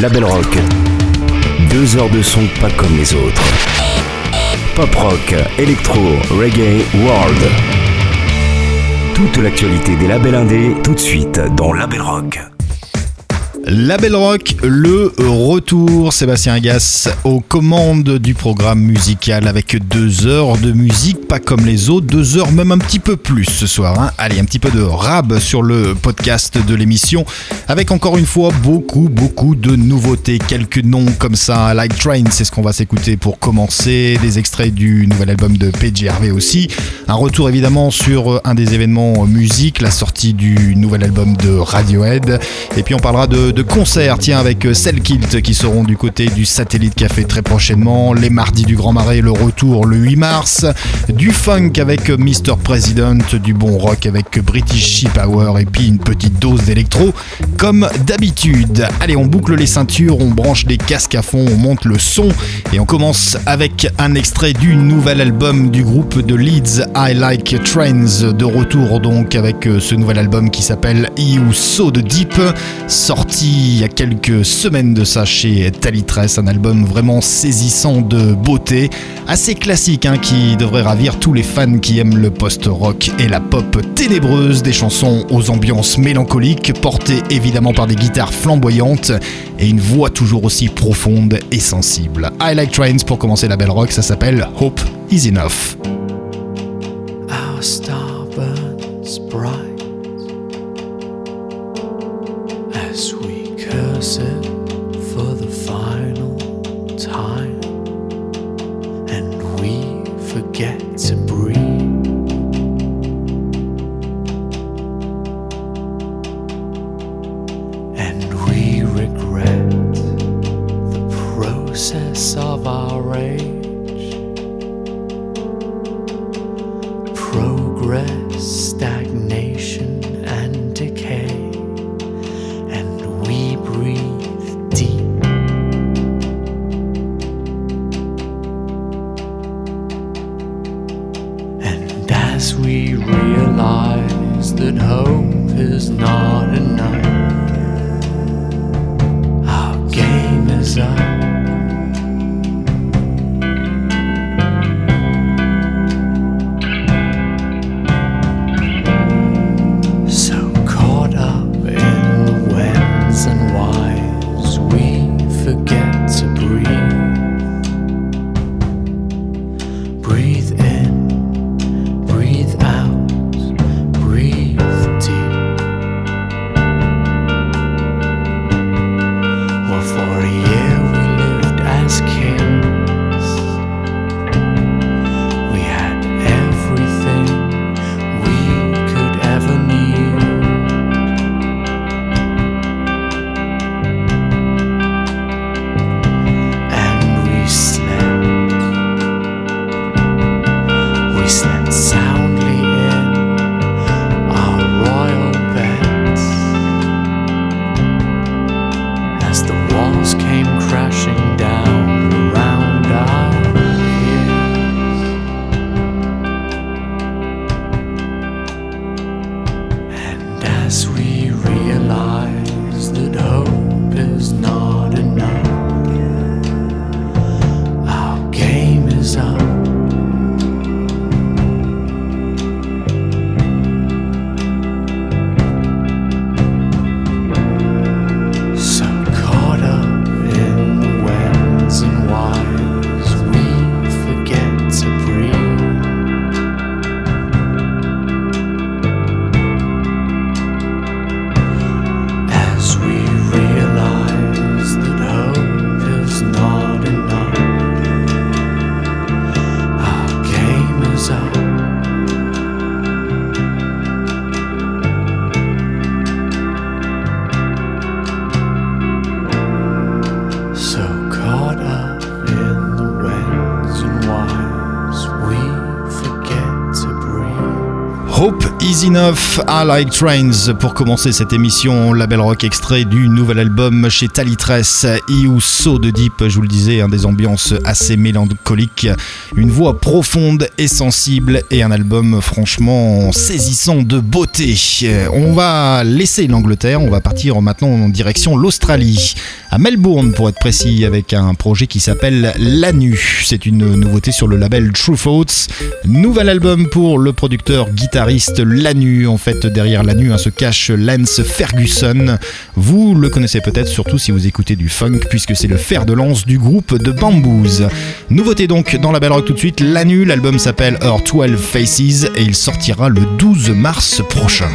Label Rock. Deux heures de son pas comme les autres. Pop rock, électro, reggae, world. Toute l'actualité des labels indés, tout de suite dans Label Rock. La Belle Rock, le retour. Sébastien Gas aux commandes du programme musical avec deux heures de musique, pas comme les autres, deux heures, même un petit peu plus ce soir. Hein. Allez, un petit peu de rab sur le podcast de l'émission avec encore une fois beaucoup, beaucoup de nouveautés. Quelques noms comme ça, Like Train, c'est ce qu'on va s'écouter pour commencer. Des extraits du nouvel album de PGRV aussi. Un retour évidemment sur un des événements musique, la sortie du nouvel album de Radiohead. Et puis on parlera de de concerts, tiens, avec euh, Selkilt qui seront du côté du Satellite Café très prochainement, les mardis du Grand Marais, le retour le 8 mars, du funk avec euh, Mr. President, du bon rock avec British Sheep Power et puis une petite dose d'électro comme d'habitude. Allez, on boucle les ceintures, on branche les casques à fond, on monte le son et on commence avec un extrait du nouvel album du groupe de Leeds I Like Trains de retour donc avec euh, ce nouvel album qui s'appelle You So the Deep sorti il y a quelques semaines de ça chez Talitress, un album vraiment saisissant de beauté, assez classique hein, qui devrait ravir tous les fans qui aiment le post-rock et la pop ténébreuse, des chansons aux ambiances mélancoliques, portées évidemment par des guitares flamboyantes et une voix toujours aussi profonde et sensible. I Like Trains pour commencer la belle rock, ça s'appelle Hope is Enough. Easy as we curse it for the final time. Enough, I Like Trains pour commencer cette émission. Label rock extrait du nouvel album chez Talitress, You So de Deep. Je vous le disais, un des ambiances assez mélancoliques, une voix profonde et sensible et un album franchement saisissant de beauté. On va laisser l'Angleterre, on va partir maintenant en direction l'Australie, à Melbourne pour être précis, avec un projet qui s'appelle Lanu. C'est une nouveauté sur le label True Thoughts. Nouvel album pour le producteur guitariste Lanu. En fait, derrière Lanu hein, se cache Lance Ferguson. Vous le connaissez peut-être surtout si vous écoutez du funk, puisque c'est le fer de lance du groupe de Bamboos. Nouveauté donc dans la belle rock tout de suite, Lanu. L'album s'appelle Our 12 Faces et il sortira le 12 mars prochain.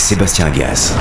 Sébastien Gas.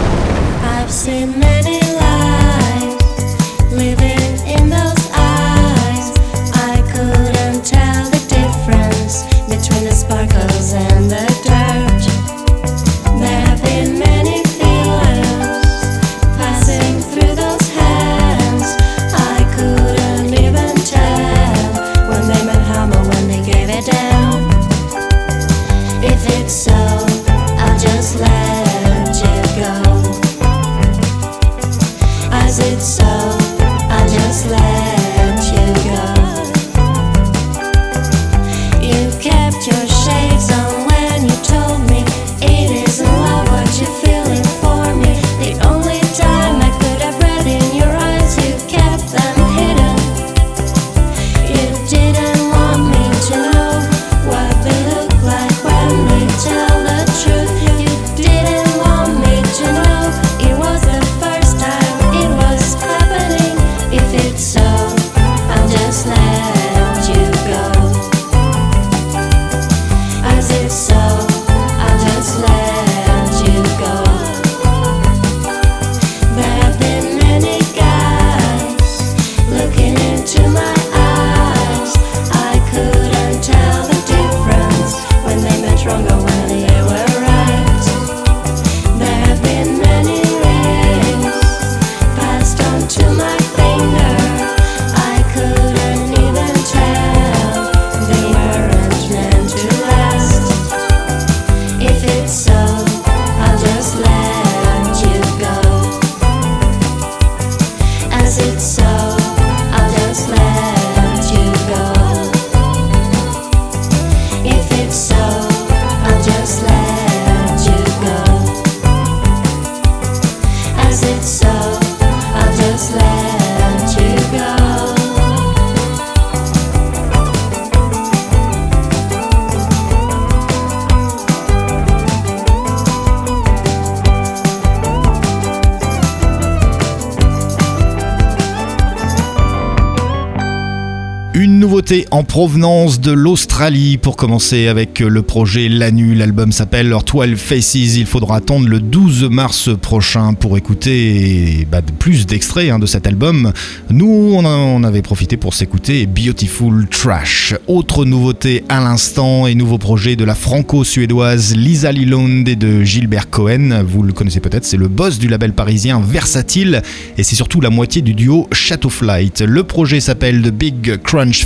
En provenance de l'Australie pour commencer avec le projet Lanu. L'album s'appelle 12 Faces. Il faudra attendre le 12 mars prochain pour écouter bah, plus d'extraits hein, de cet album. Nous, on, avait profité pour s'écouter Beautiful Trash. Autre nouveauté à l'instant et nouveau projet de la franco-suédoise Lisa Lilonde et de Gilbert Cohen. Vous le connaissez peut-être, c'est le boss du label parisien Versatile et c'est surtout la moitié du duo Shadow Flight. Le projet s'appelle The Big Crunch Crunch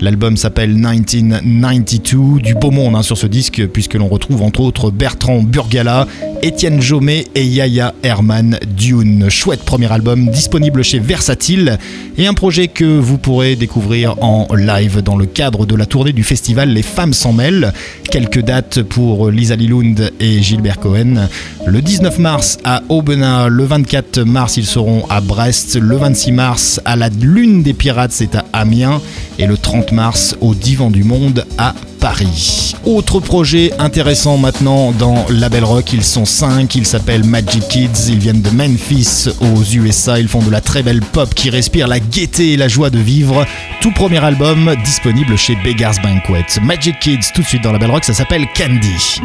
L'album s'appelle 1992. Du beau monde hein, sur ce disque, puisque l'on retrouve entre autres Bertrand Burgala, Étienne Jomet et Yaya Herman Dune. Chouette premier album disponible chez Versatile et un projet que vous pourrez découvrir en live dans le cadre de la tournée du festival Les Femmes s'en mêlent. Quelques dates pour Lisa Lilund et Gilbert Cohen. Le 19 mars à Aubenas, le 24 mars ils seront à Brest, le 26 mars à la Lune des Pirates c'est à Amiens et le 30 mars au Divan du Monde à Paris. Autre projet intéressant maintenant dans Label Rock, ils sont 5, ils s'appellent Magic Kids, ils viennent de Memphis aux USA, ils font de la très belle pop qui respire la gaieté et la joie de vivre. Tout premier album disponible chez Beggars Banquet. Magic Kids tout de suite dans Label Rock, ça s'appelle Candy.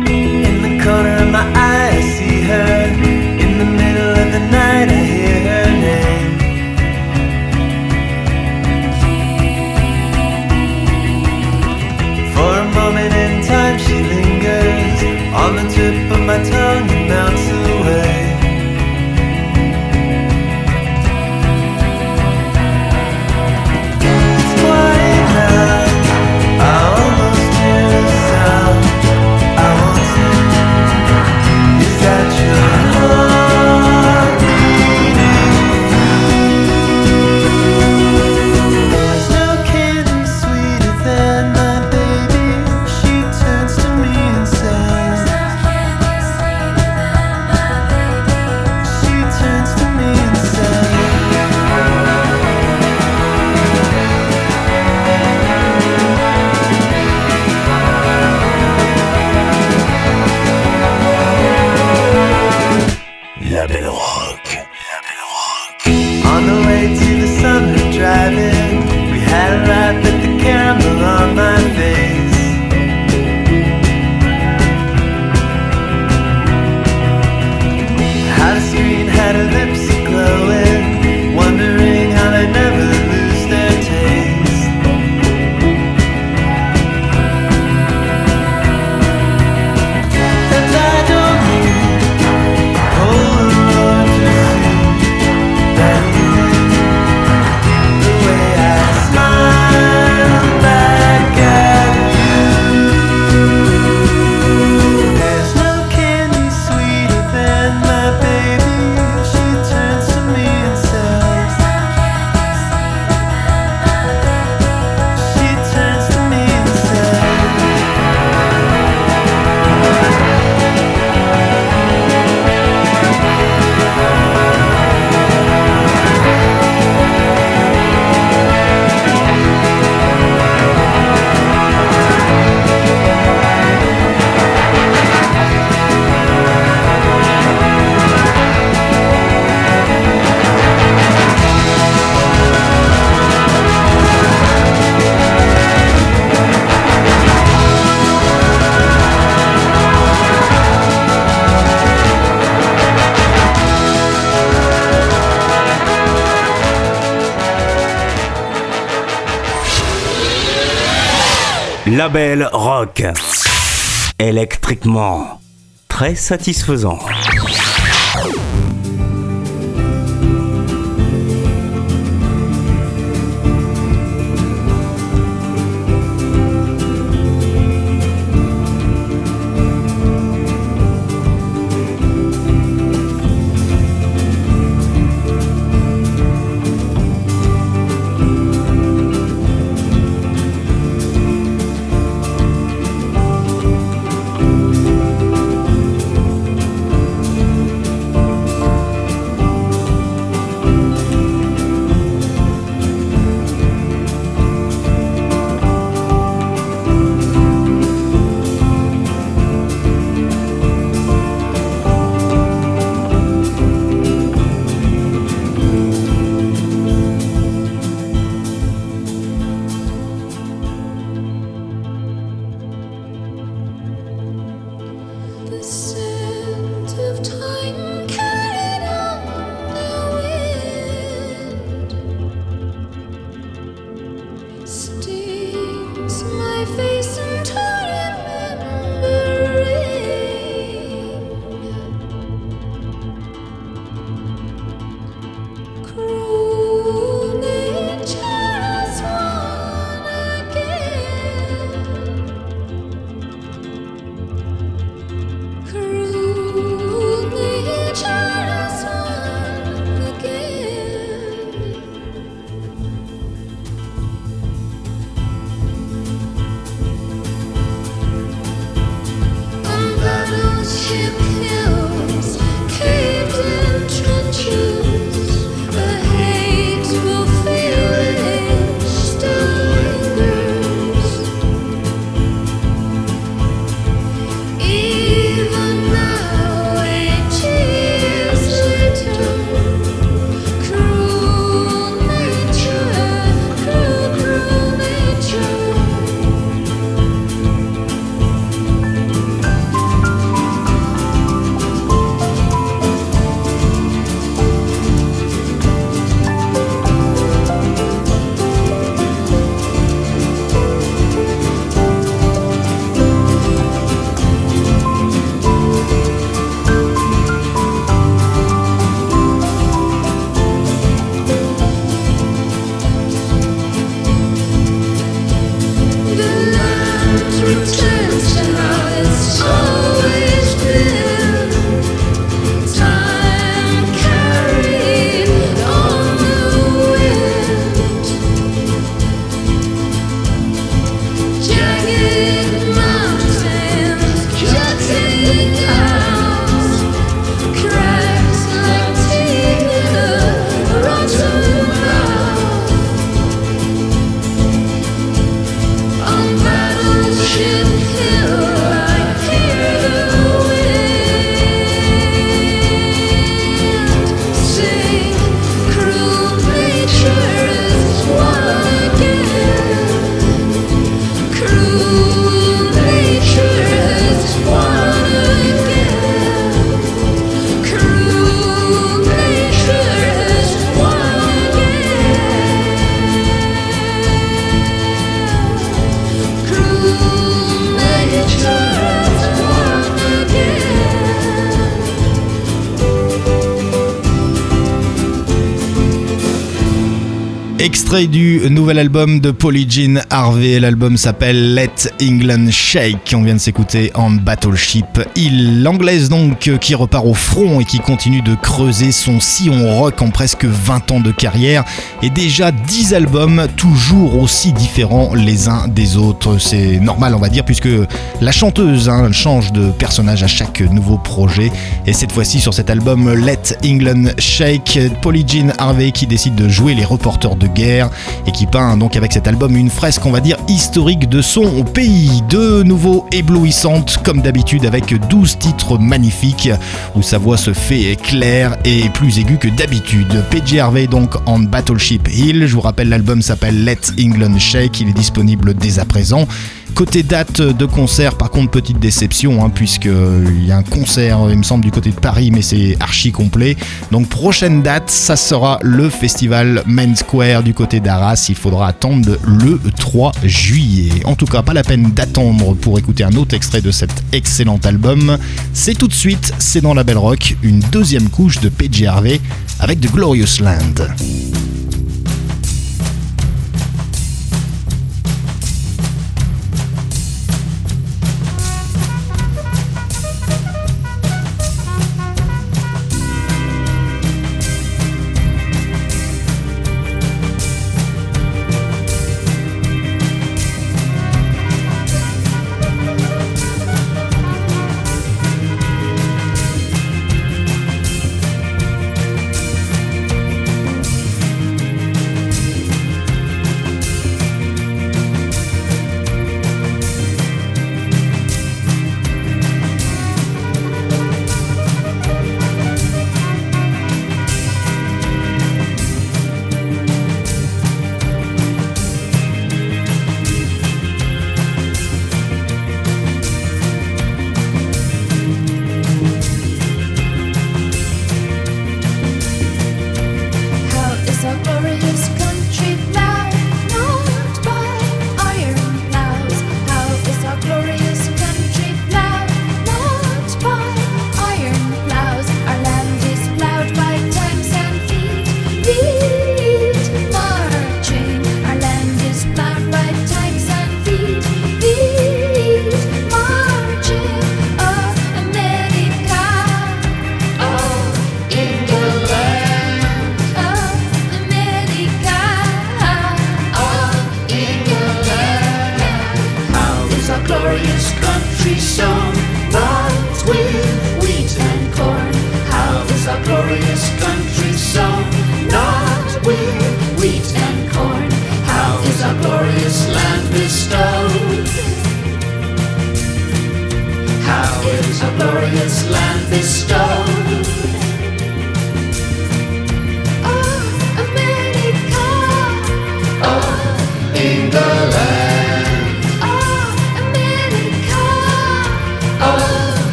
Label Rock. Électriquement, très satisfaisant. Extrait du nouvel album de Polly Jean Harvey. L'album s'appelle Let England Shake. On vient de s'écouter en Battleship. Il, l'anglaise donc, qui repart au front et qui continue de creuser son sillon rock en presque 20 ans de carrière. Et déjà 10 albums, toujours aussi différents les uns des autres. C'est normal, on va dire, puisque la chanteuse hein, change de personnage à chaque nouveau projet. Et cette fois-ci, sur cet album Let England Shake, Polly Jean Harvey qui décide de jouer les reporters de guerre et qui peint donc avec cet album une fresque on va dire historique de son pays, de nouveau éblouissante comme d'habitude avec 12 titres magnifiques où sa voix se fait claire et plus aiguë que d'habitude. PJ Harvey donc en Battleship Hill, je vous rappelle l'album s'appelle Let England Shake, il est disponible dès à présent. Côté date de concert, par contre, petite déception, hein, puisqu'il euh, y a un concert, il me semble, du côté de Paris, mais c'est archi complet. Donc, prochaine date, ça sera le festival Main Square du côté d'Arras. Il faudra attendre le 3 juillet. En tout cas, pas la peine d'attendre pour écouter un autre extrait de cet excellent album. C'est tout de suite, c'est dans la Belle Rock, une deuxième couche de PGRV avec The Glorious Land.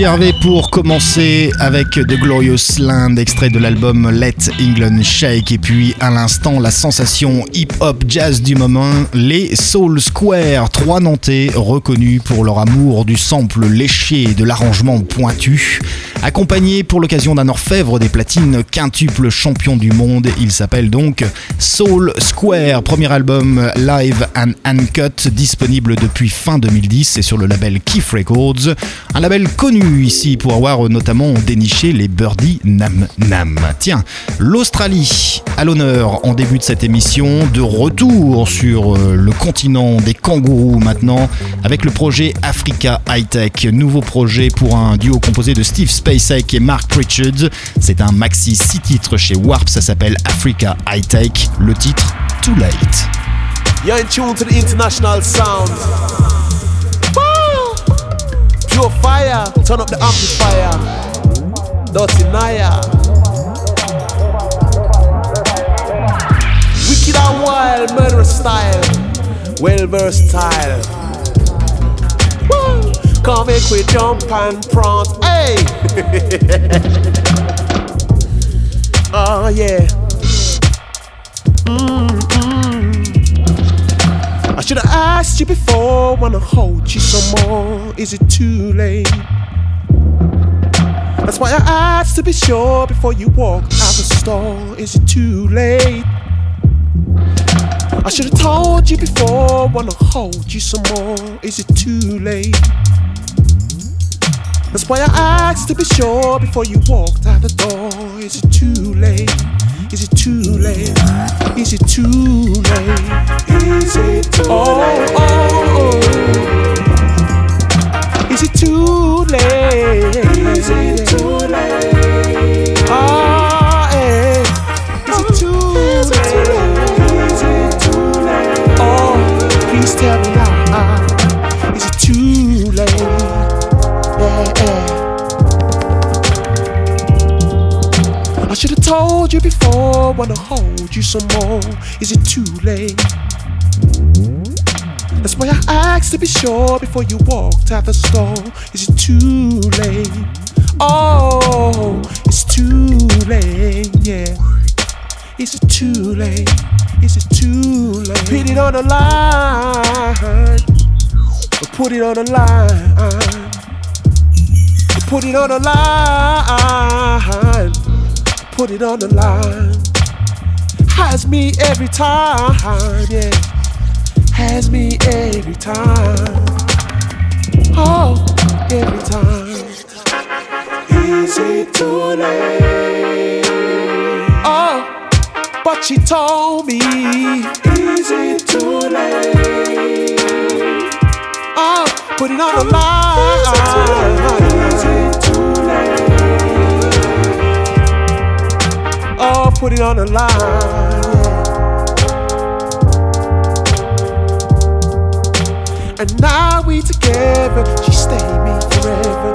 Hervé pour commencer avec The Glorious Land, extrait de l'album Let England Shake. Et puis à l'instant, la sensation hip-hop jazz du moment, les Soul Square, trois Nantais reconnus pour leur amour du sample léché et de l'arrangement pointu. Accompagné pour l'occasion d'un orfèvre des platines quintuple champion du monde, il s'appelle donc Soul Square, premier album live and uncut disponible depuis fin 2010 et sur le label Keith Records, un label connu ici pour avoir notamment déniché les Birdie Nam Nam. Tiens, l'Australie à l'honneur en début de cette émission, de retour sur euh, le continent des kangourous maintenant avec le projet Africa High Tech, nouveau projet pour un duo composé de Steve Space et Mark Pritchard. C'est un maxi 6 titres chez Warp, ça s'appelle Africa High Tech. Le titre Too Late. You're in tune to the international sound. Pure fire, turn up the amplifier. Dirty Naya. Wicked and wild, murderous style. Well versatile. Come make we jump and prance. Hey! oh, yeah. Mm-mm. I should have asked you before, wanna hold you some more. Is it too late? That's why I asked to be sure before you walk out the store. Is it too late? I should have told you before, wanna hold you some more. Is it too late? That's why I asked to be sure before you walked out the door. Is it too late? Is it too late? Is it too late? Is it too oh, late? Oh, oh. Is it too late? Is it too late? Ah, hey. Is it too late? Is it too late? Oh, please tell me before, wanna hold you some more. Is it too late? That's why I asked to be sure before you walked out the store. Is it too late? Oh, it's too late, yeah. Is it too late? Is it too late? Put it on the line. Put it on the line. Put it on the line. Put it on the line. Has me every time, yeah. Has me every time. Oh, every time. Is it too late? Oh, but she told me. Is it too late? Oh, put it on the line. Put it on the line. And now we together, she stayed me forever.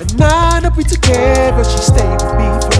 And now that we together, she stayed with me forever.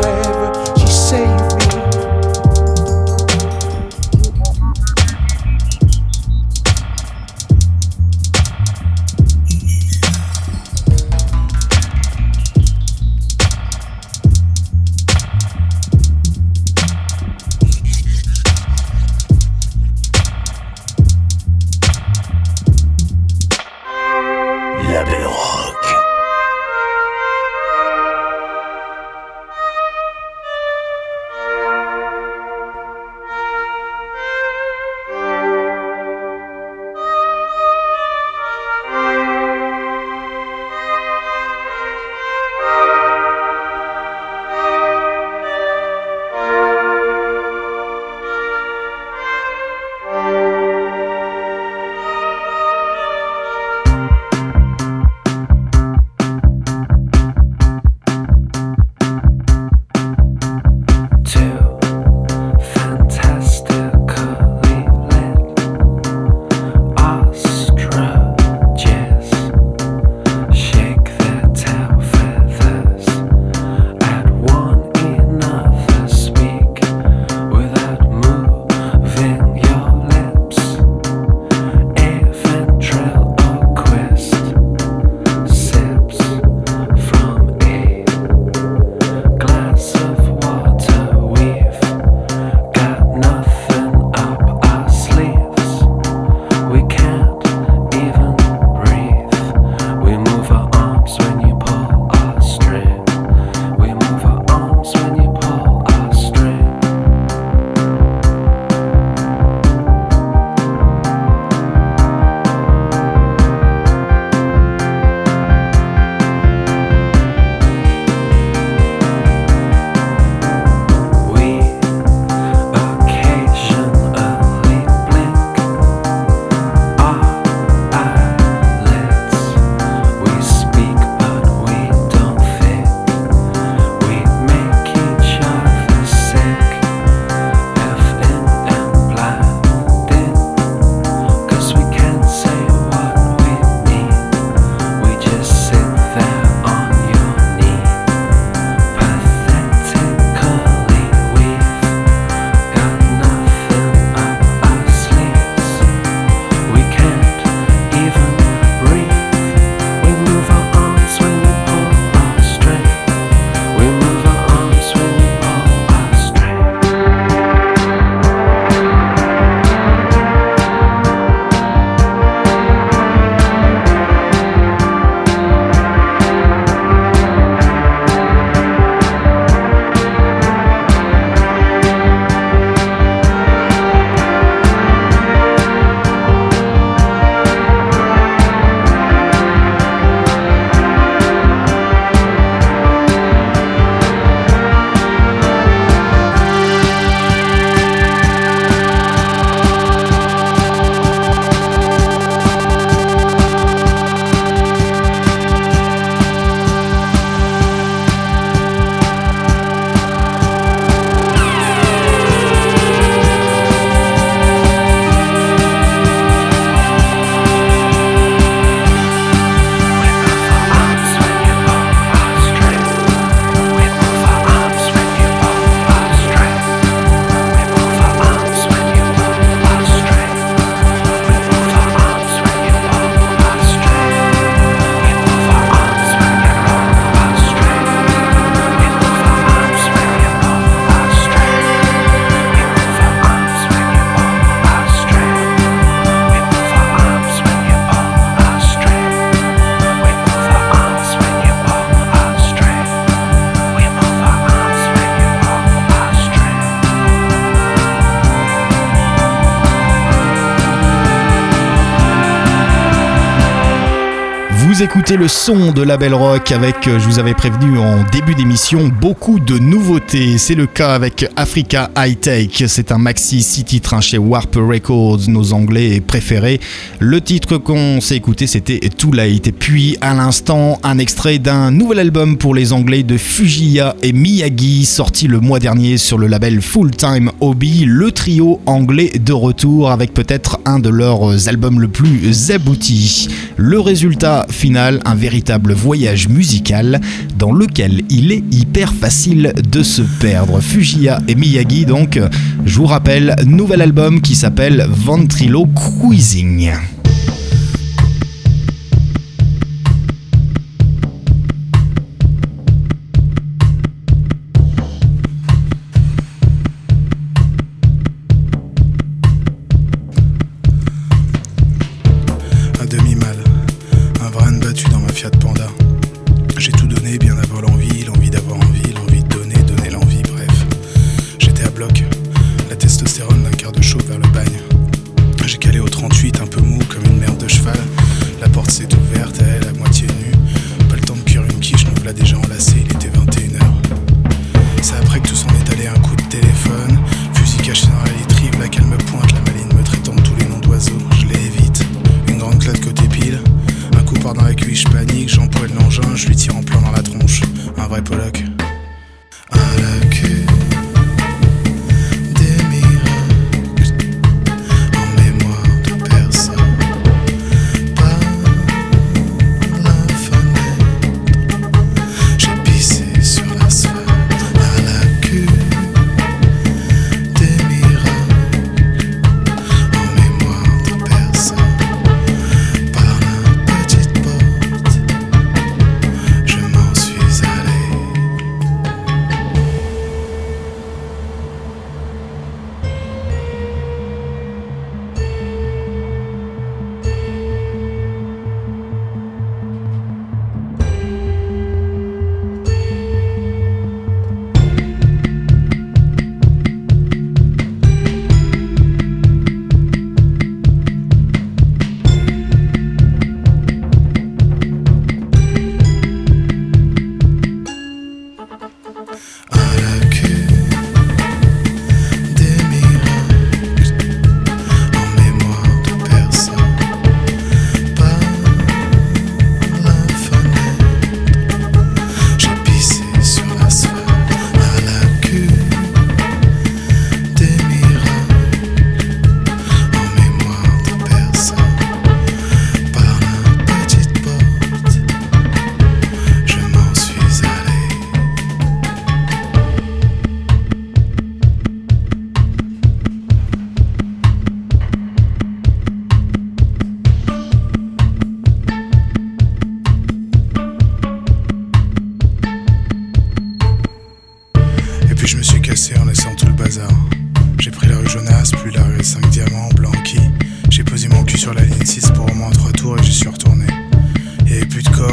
Vous écoutez le son de la Belle Rock avec, euh, je vous avais prévenu en début d'émission, beaucoup de nouveautés. C'est le cas avec Africa High Tech. C'est un maxi six titres hein, chez Warp Records, nos anglais préférés. Le titre qu'on s'est écouté, c'était Too Late. Et puis, à l'instant, un extrait d'un nouvel album pour les anglais de Fujiya et Miyagi, sorti le mois dernier sur le label Full Time Hobby. Le trio anglais de retour avec peut-être un de leurs albums le plus aboutis. Le résultat final, un véritable voyage musical dans lequel il est hyper facile de se perdre. Fujiya et Miyagi, donc, je vous rappelle, nouvel album qui s'appelle Ventrilo Cruising.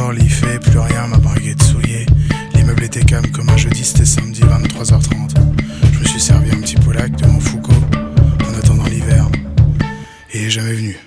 dehors, l'IFE, plus rien, ma baguette souillée. L'immeuble était calme comme un jeudi, c'était samedi 23h30. Je me suis servi un petit polac de mon Foucault en attendant l'hiver. Et jamais venu.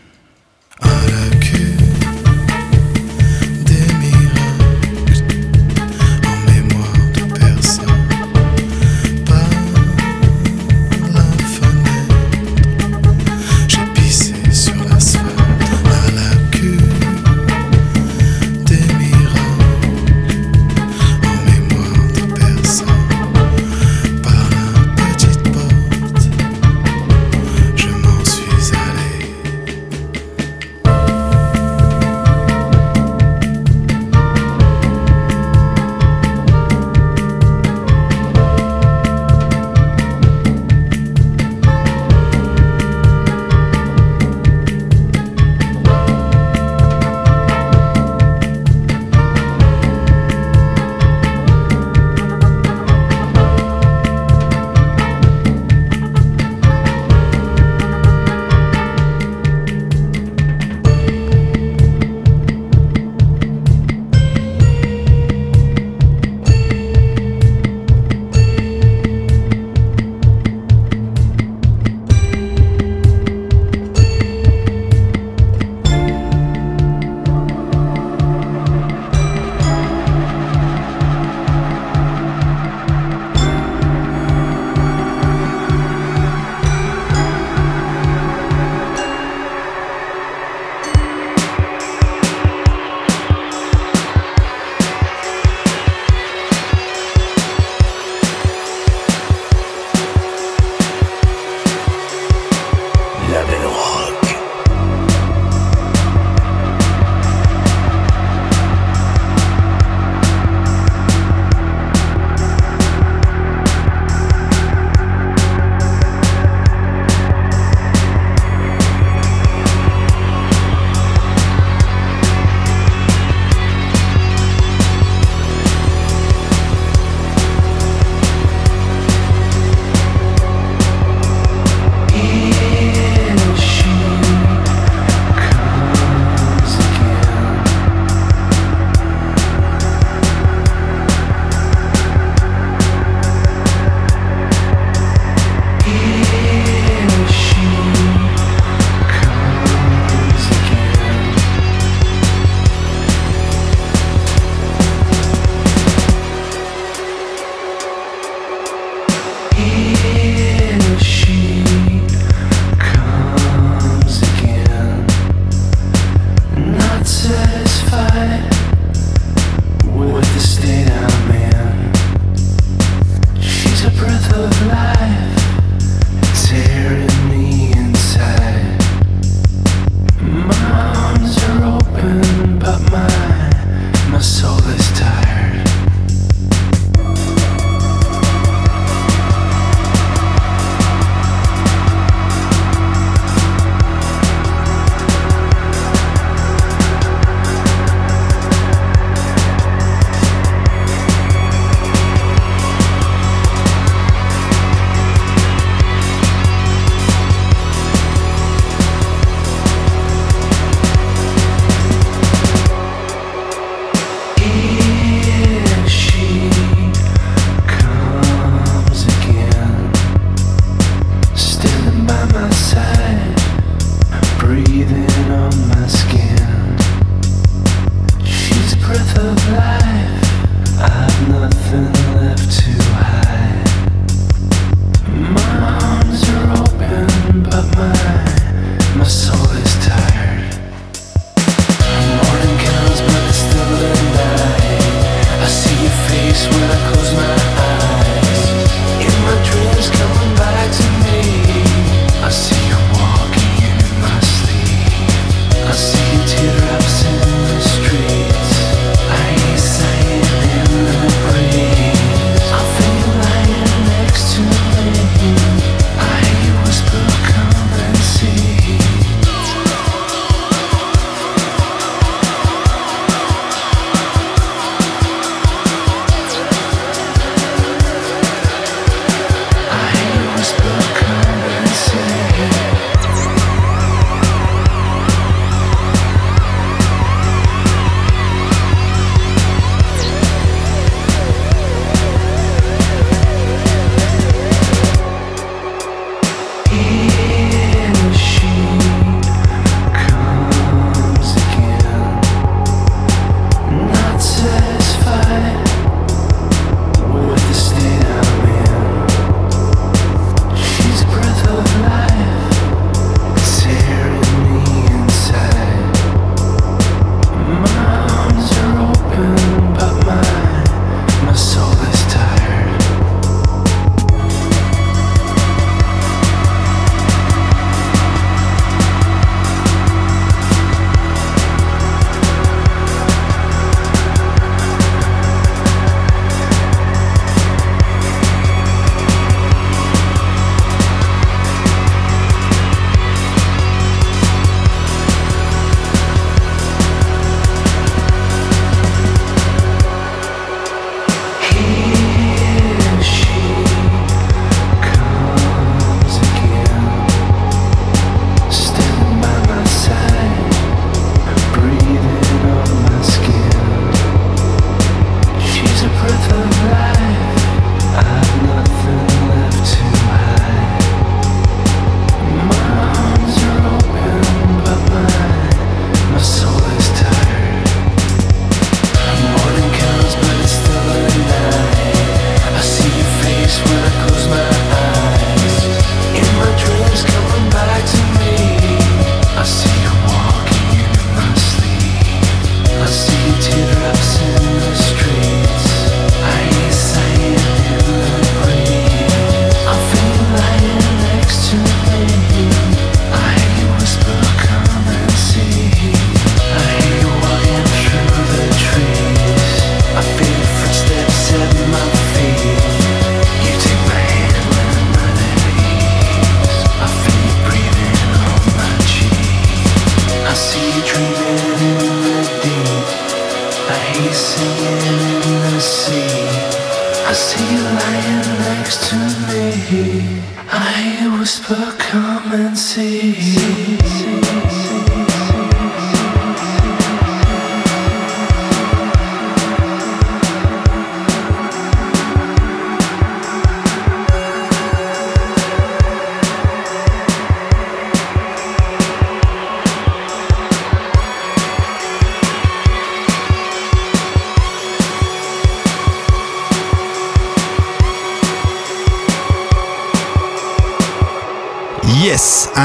face when I close my eyes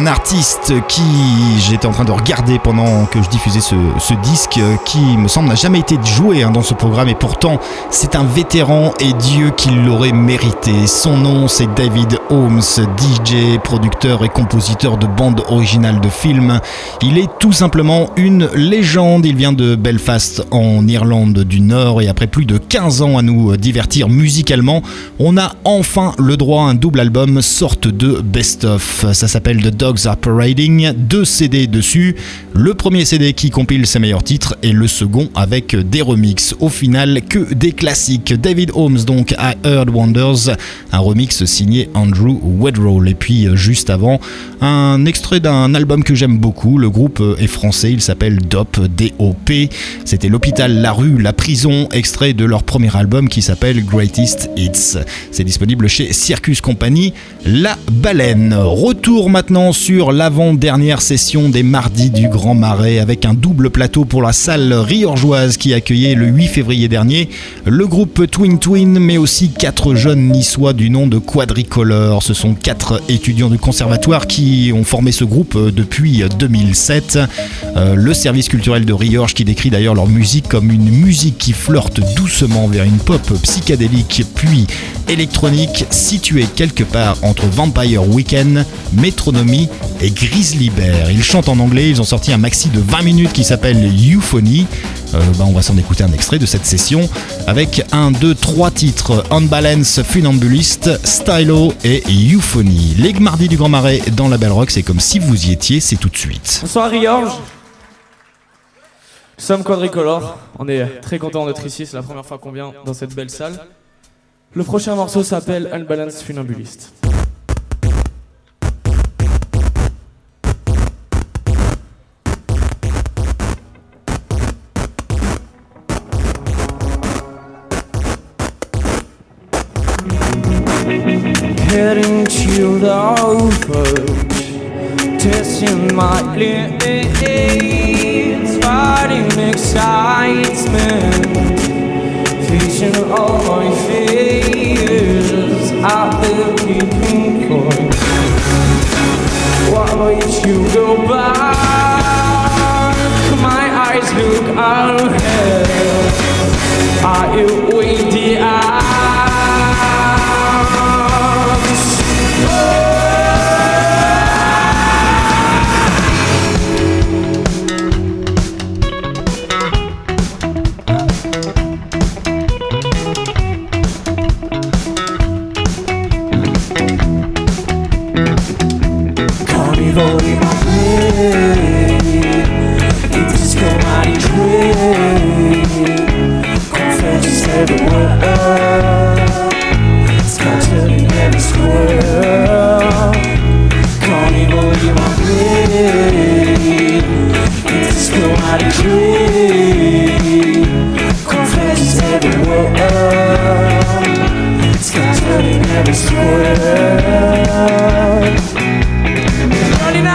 Yes, un qui j'étais en train de regarder pendant que je diffusais ce, ce disque, qui me semble n'a jamais été joué hein, dans ce programme et pourtant c'est un vétéran et Dieu qu'il l'aurait mérité. Son nom c'est David Holmes, DJ, producteur et compositeur de bandes originales de films. Il est tout simplement une légende. Il vient de Belfast en Irlande du Nord et après plus de 15 ans à nous divertir musicalement, on a enfin le droit à un double album sorte de best-of. Ça s'appelle The Dogs Are Parading, deux CD dessus. Le premier CD qui compile ses meilleurs titres et le second avec des remixes. Au final, que des classiques. David Holmes, donc, I Heard Wonders, un remix signé Andrew Wedroll. Et puis, juste avant, un extrait d'un album que j'aime beaucoup. Le groupe est français, il s'appelle DOP, D-O-P. C'était l'hôpital, la rue, la prison, extrait de leur premier album qui s'appelle Greatest Hits. C'est disponible chez Circus Company, La Baleine. Retour maintenant sur l'avant-dernière session des Mardis du Grand Marais avec un double plateau pour la salle riorgeoise qui accueillait le 8 février dernier le groupe Twin Twin mais aussi quatre jeunes niçois du nom de Quadricolor. Ce sont quatre étudiants du conservatoire qui ont formé ce groupe depuis 2007. Euh, le service culturel de Riorge qui décrit d'ailleurs leur musique comme une musique qui flirte doucement vers une pop psychédélique puis électronique située quelque part entre Vampire Weekend, Métronomie et Grizzly Bear. Ils chantent en anglais, ils ont sorti un maxi de 20 minutes qui s'appelle Euphony. Euh, bah, on va s'en écouter un extrait de cette session avec un, deux, trois titres Unbalance, Funambulist, Stylo et Euphony. Les mardis du Grand Marais dans la Belle Rock, c'est comme si vous y étiez, c'est tout de suite. Bonsoir Riorge. Nous sommes. On est très content d'être ici. C'est la première fois qu'on vient dans cette belle salle. Le prochain morceau s'appelle Unbalance Funambulist. Approach, testing my limits, fighting excitement, facing all my fears. I will keeping going. Why don't you go back? My eyes look ahead. Are you with in every square running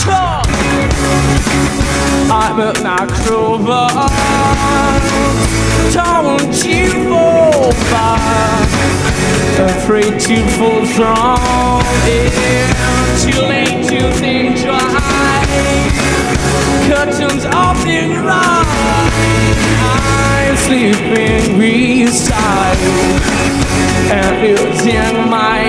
chalk. I'm at my crowbar. Don't you fall back. Afraid to. Too late to think twice. Curtains open right. I'm sleeping beside you. And it's in my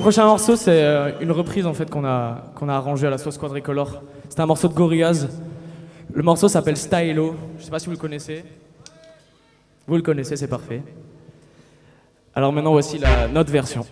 prochain morceau, c'est euh, une reprise en fait qu'on a, qu'on a arrangée à la sauce quadricolore. C'est un morceau de Gorillaz. Le morceau s'appelle Stylo. Je sais pas si vous le connaissez. Vous le connaissez, c'est parfait. Alors maintenant, voici la, notre version.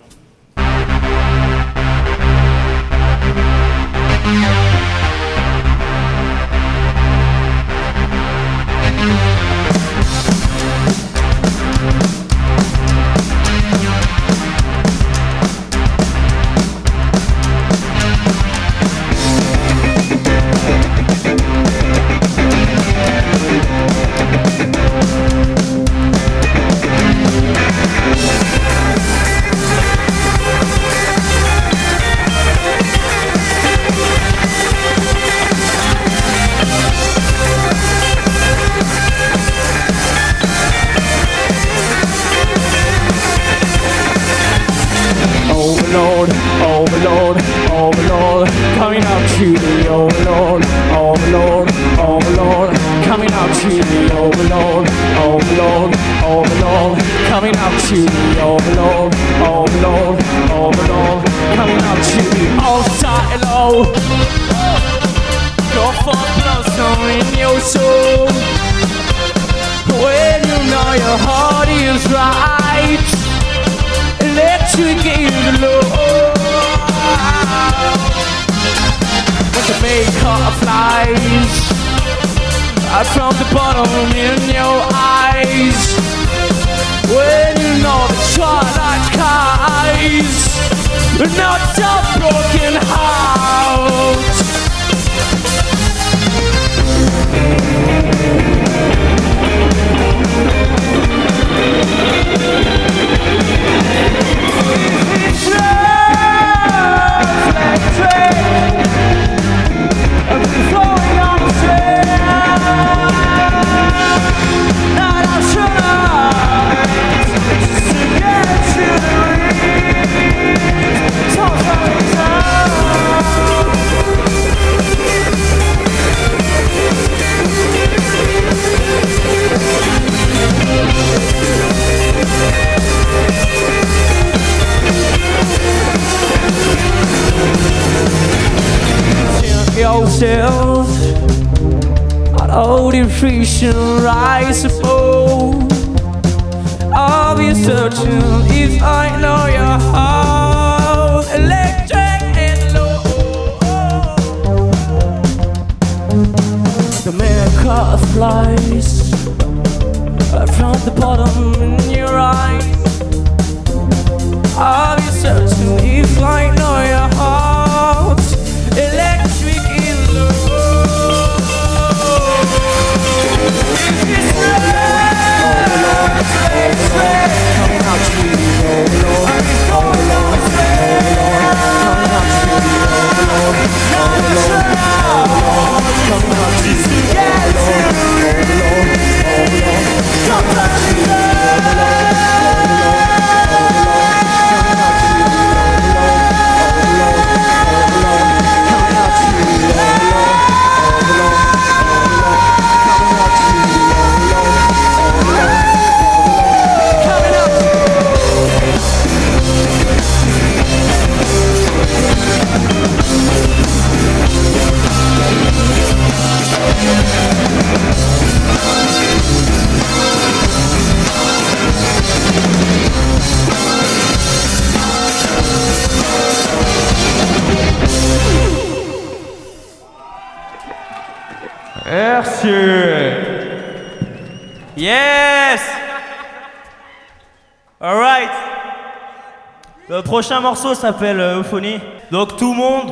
Prochain morceau s'appelle euh, Euphonie. Donc tout le monde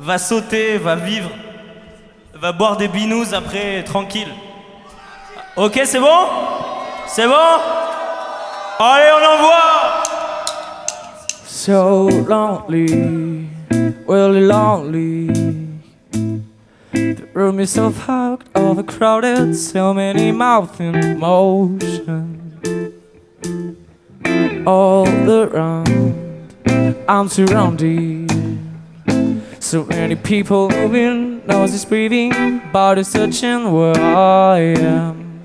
va sauter, va vivre, va boire des binous après tranquille. Ok, c'est bon? C'est bon? Allez, on envoie So lonely, really lonely. The room is so packed, overcrowded, so many mouths in motion. All around, I'm surrounded. So many people moving, noses breathing, bodies touching where I am.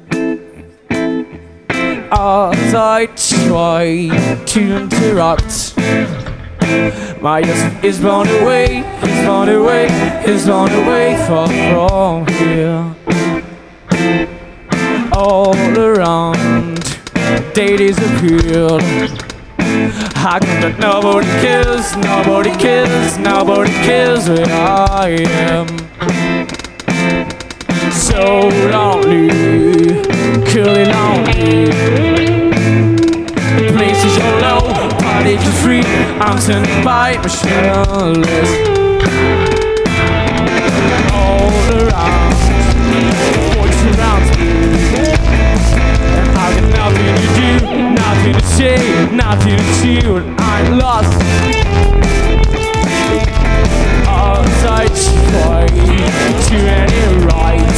As I try to interrupt, my youth is blown away, is blown away, is blown away far from here. All around, they disappeared. How come that nobody cares, nobody cares, nobody cares where I am? So lonely, killing lonely. The place is so low, party is free. I'm turning by motionless. All say, nothing to feel. I'm lost. As I try to any right.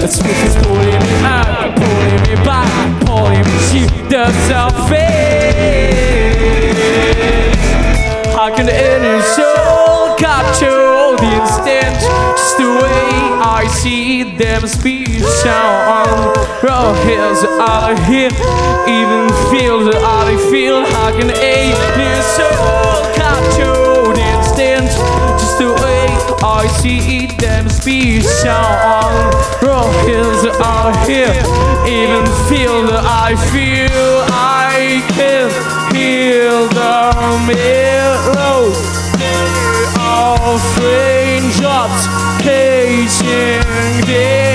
The spirit is pulling me up, pulling me back, pulling me to the surface. How can any soul capture all the instant? Just the way I see them speak sound. Bro, here's all I hear, even feel that all I feel. I can aid your soul, capture the instant. Just the way I see it, them be on. Bro, here's all I hear, even feel that I feel. I can feel the mirror of raindrops chasing this.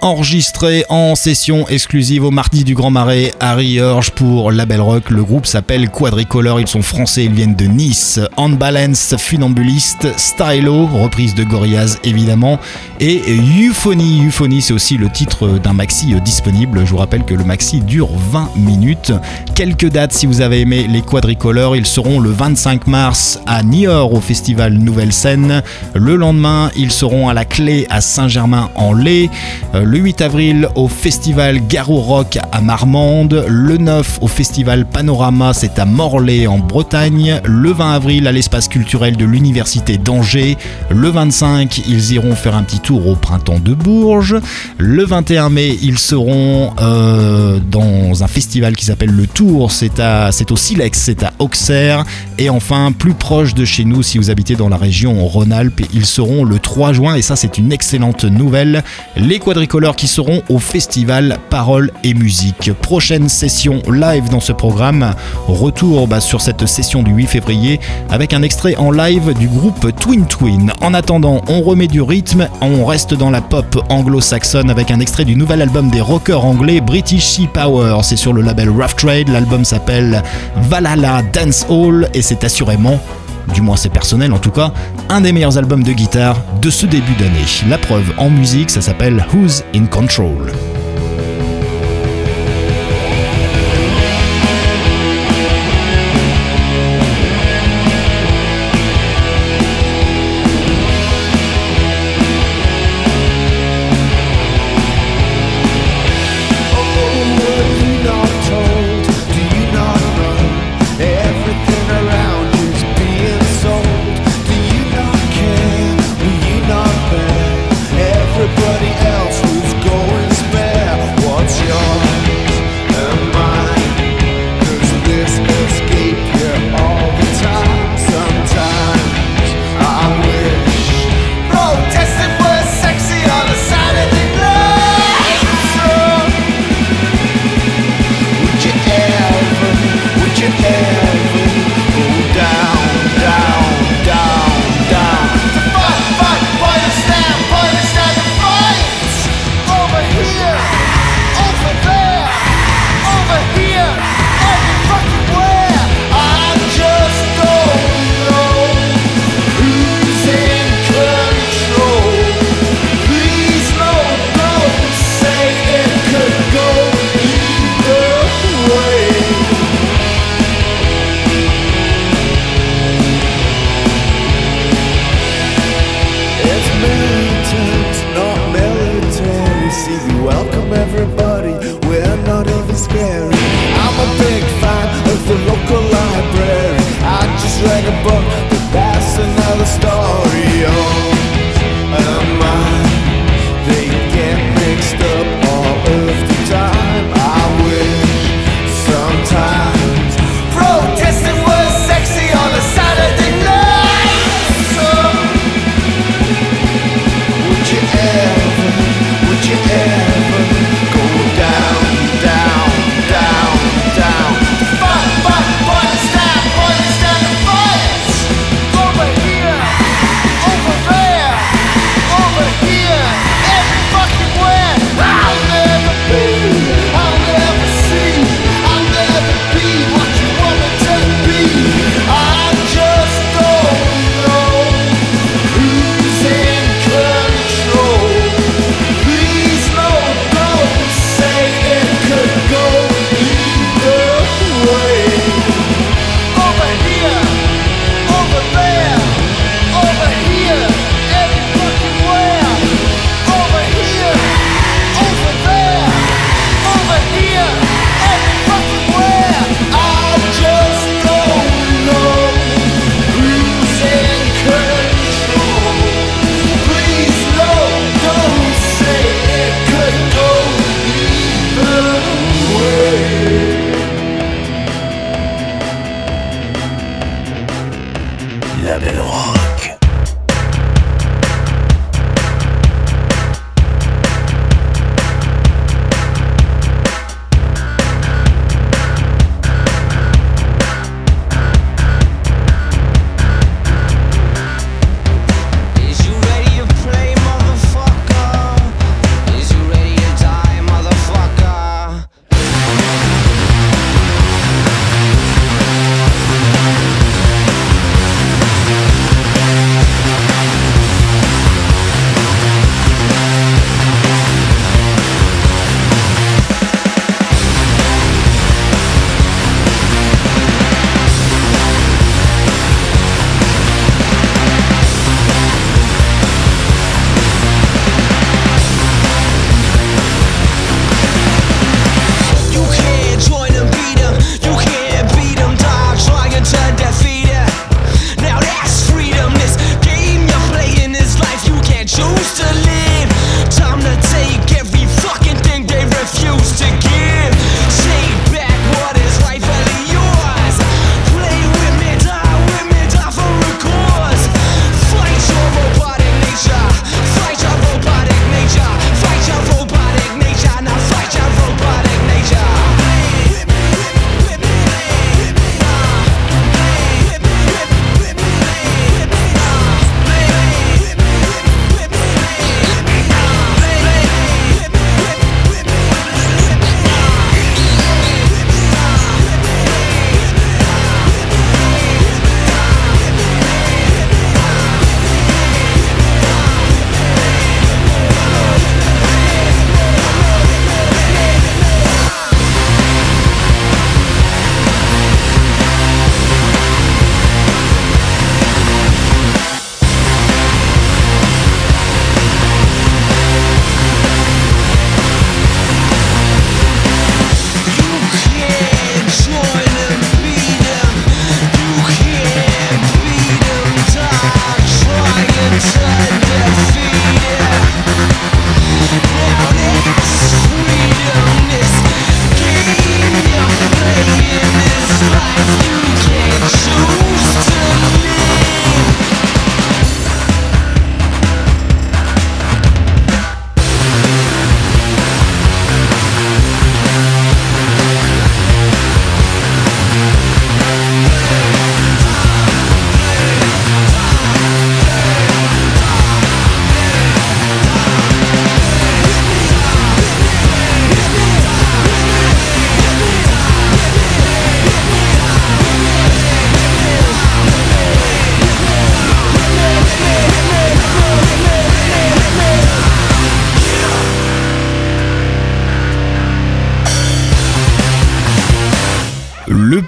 Enregistrés en session exclusive au Mardi du Grand Marais, Harry Urge pour Label Rock. Le groupe s'appelle Quadricolor, ils sont français, ils viennent de Nice. On Balance, Funambuliste, Stylo, reprise de Gorillaz évidemment, et Euphonie. Euphonie, c'est aussi le titre d'un maxi disponible. Je vous rappelle que le maxi dure 20 minutes. Quelques dates si vous avez aimé les Quadricolors, ils seront le 25 mars à Niort au festival Nouvelle Scène. Le lendemain, ils seront à la clé à Saint-Germain-en-Laye. Euh, Le 8 avril au festival Garou Rock à Marmande. Le 9 au festival Panorama, c'est à Morlaix en Bretagne. Le 20 avril à l'espace culturel de l'université d'Angers. Le 25, ils iront faire un petit tour au printemps de Bourges. Le 21 mai, ils seront euh, dans un festival s'appelle le Tour. C'est au Silex, c'est à Auxerre. Et enfin, plus proche de chez nous, si vous habitez dans la région Rhône-Alpes, ils seront le 3 juin. Et ça, c'est une excellente nouvelle. Les quadricolores qui seront au festival Paroles et Musique. Prochaine session live dans ce programme. Retour bah, sur cette session du 8 février avec un extrait en live du groupe Twin Twin. En attendant, on remet du rythme, on reste dans la pop anglo-saxonne avec un extrait du nouvel album des rockers anglais British Sea Power. C'est sur le label Rough Trade. L'album s'appelle Valhalla Dance Hall et c'est assurément du moins c'est personnel en tout cas, un des meilleurs albums de guitare de ce début d'année. La preuve en musique, ça s'appelle Who's in Control.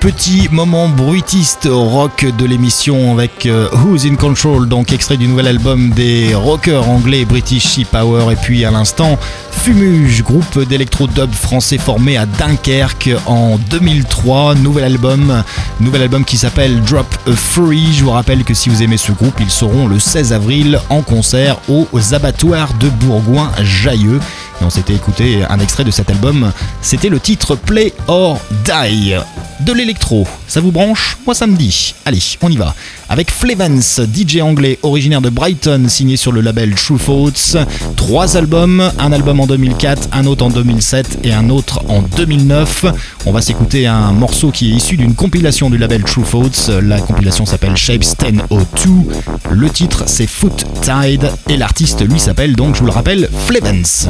Petit moment bruitiste rock de l'émission avec euh, Who's in Control, donc extrait du nouvel album des rockers anglais British Sea Power, et puis à l'instant Fumuge, groupe d'électro-dub français formé à Dunkerque en 2003, nouvel album, nouvel album qui s'appelle Drop a Free. Je vous rappelle que si vous aimez ce groupe, ils seront le 16 avril en concert aux abattoirs de Bourgoin-Jailleux. On s'était écouté un extrait de cet album, c'était le titre Play or Die. De l'électro, ça vous branche? Moi ça me dit. Allez, on y va. Avec Flevens, DJ anglais originaire de Brighton, signé sur le label True Thoughts. Trois albums, un album en 2004, un autre en 2007 et un autre en 2009. On va s'écouter un morceau qui est issu d'une compilation du label True Thoughts. La compilation s'appelle Shapes 1002. Le titre c'est Foot Tide et l'artiste lui s'appelle donc, je vous le rappelle, Flevens.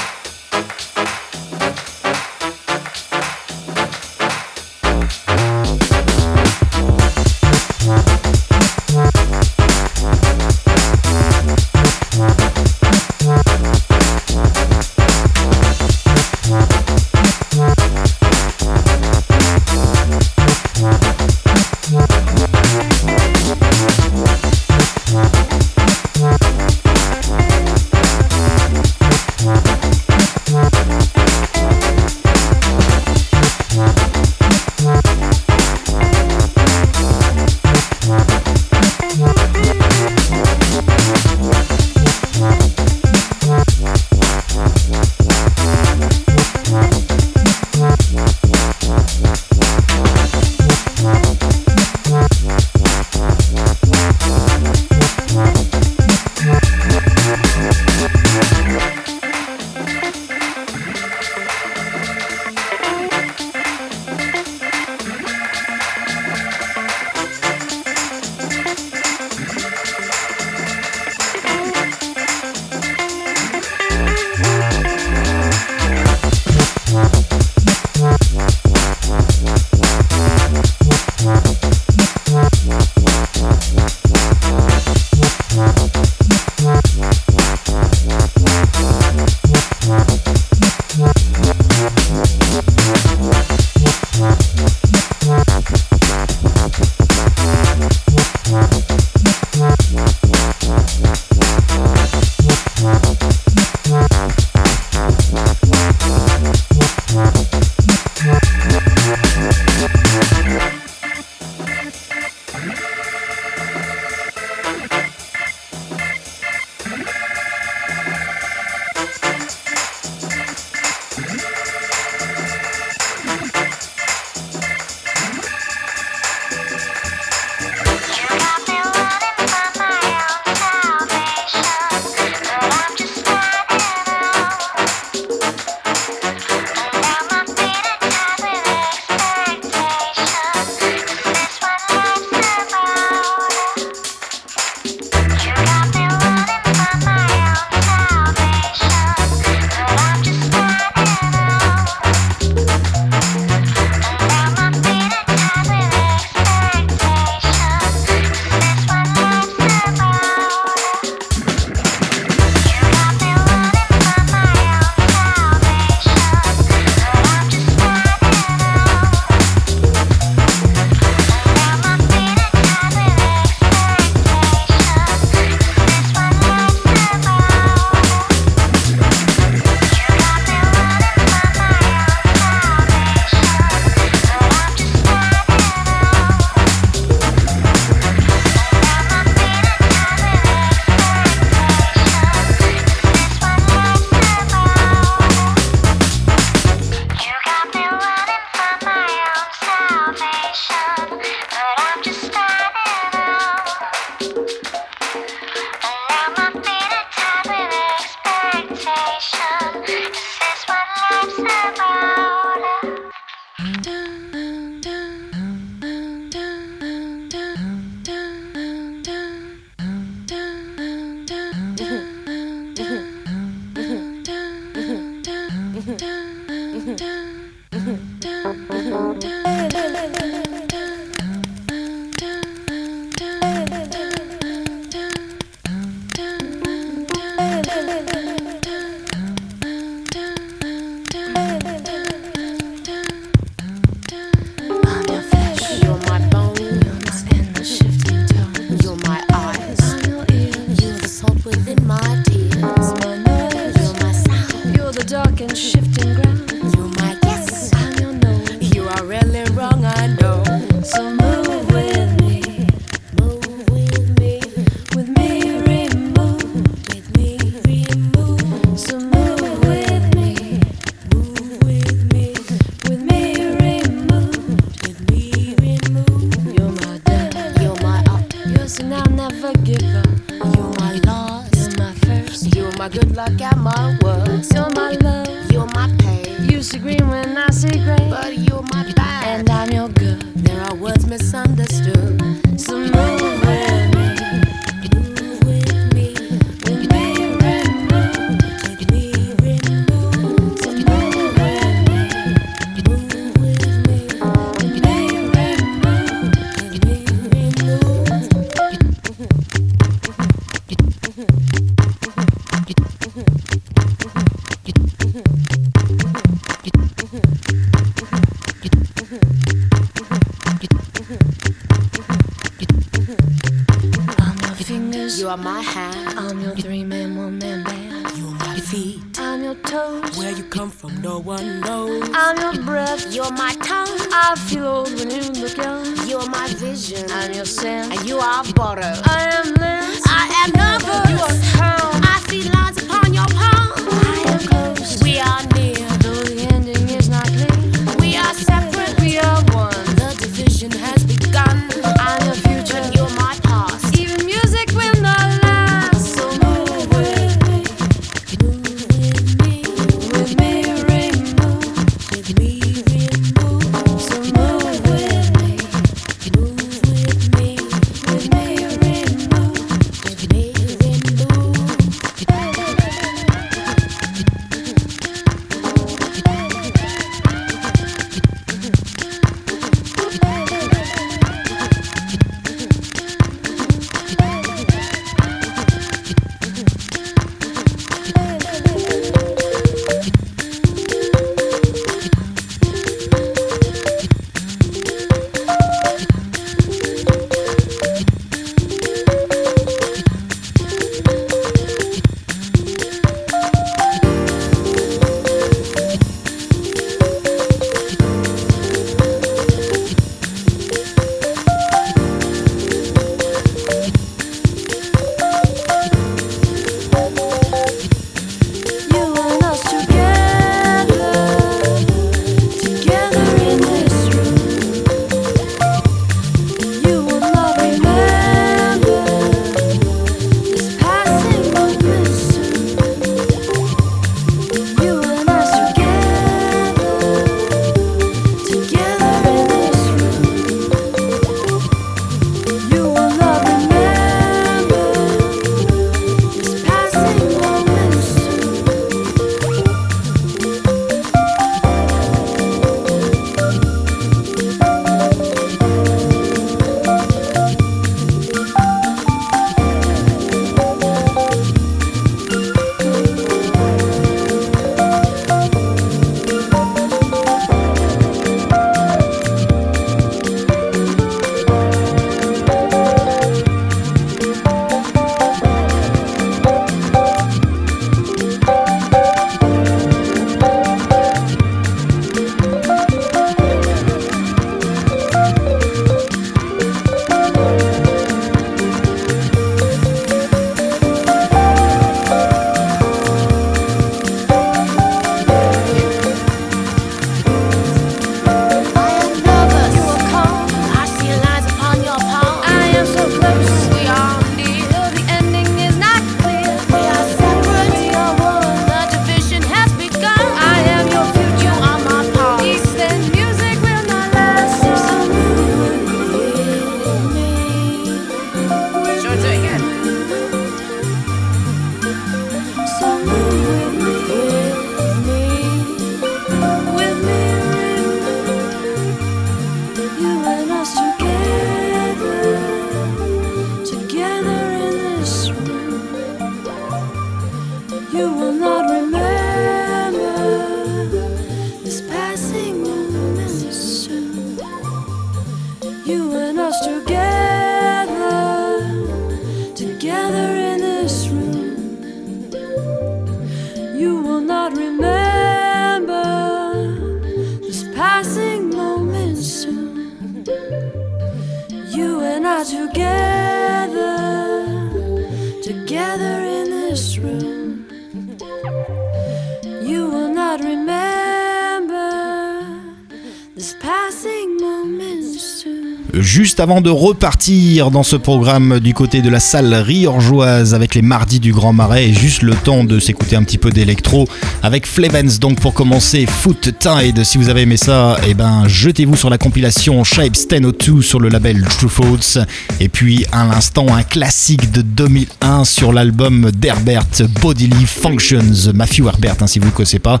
De repartir dans ce programme du côté de la salle riorgeoise avec les mardis du Grand Marais, et juste le temps de s'écouter un petit peu d'électro avec Flevens. Donc pour commencer, Foot Tide. Si vous avez aimé ça, eh ben jetez-vous sur la compilation Shapes 1002 sur le label True Thoughts. Et puis à l'instant, un classique de 2001 sur l'album d'Herbert Bodily Functions. Matthew Herbert, hein, si vous ne connaissez pas.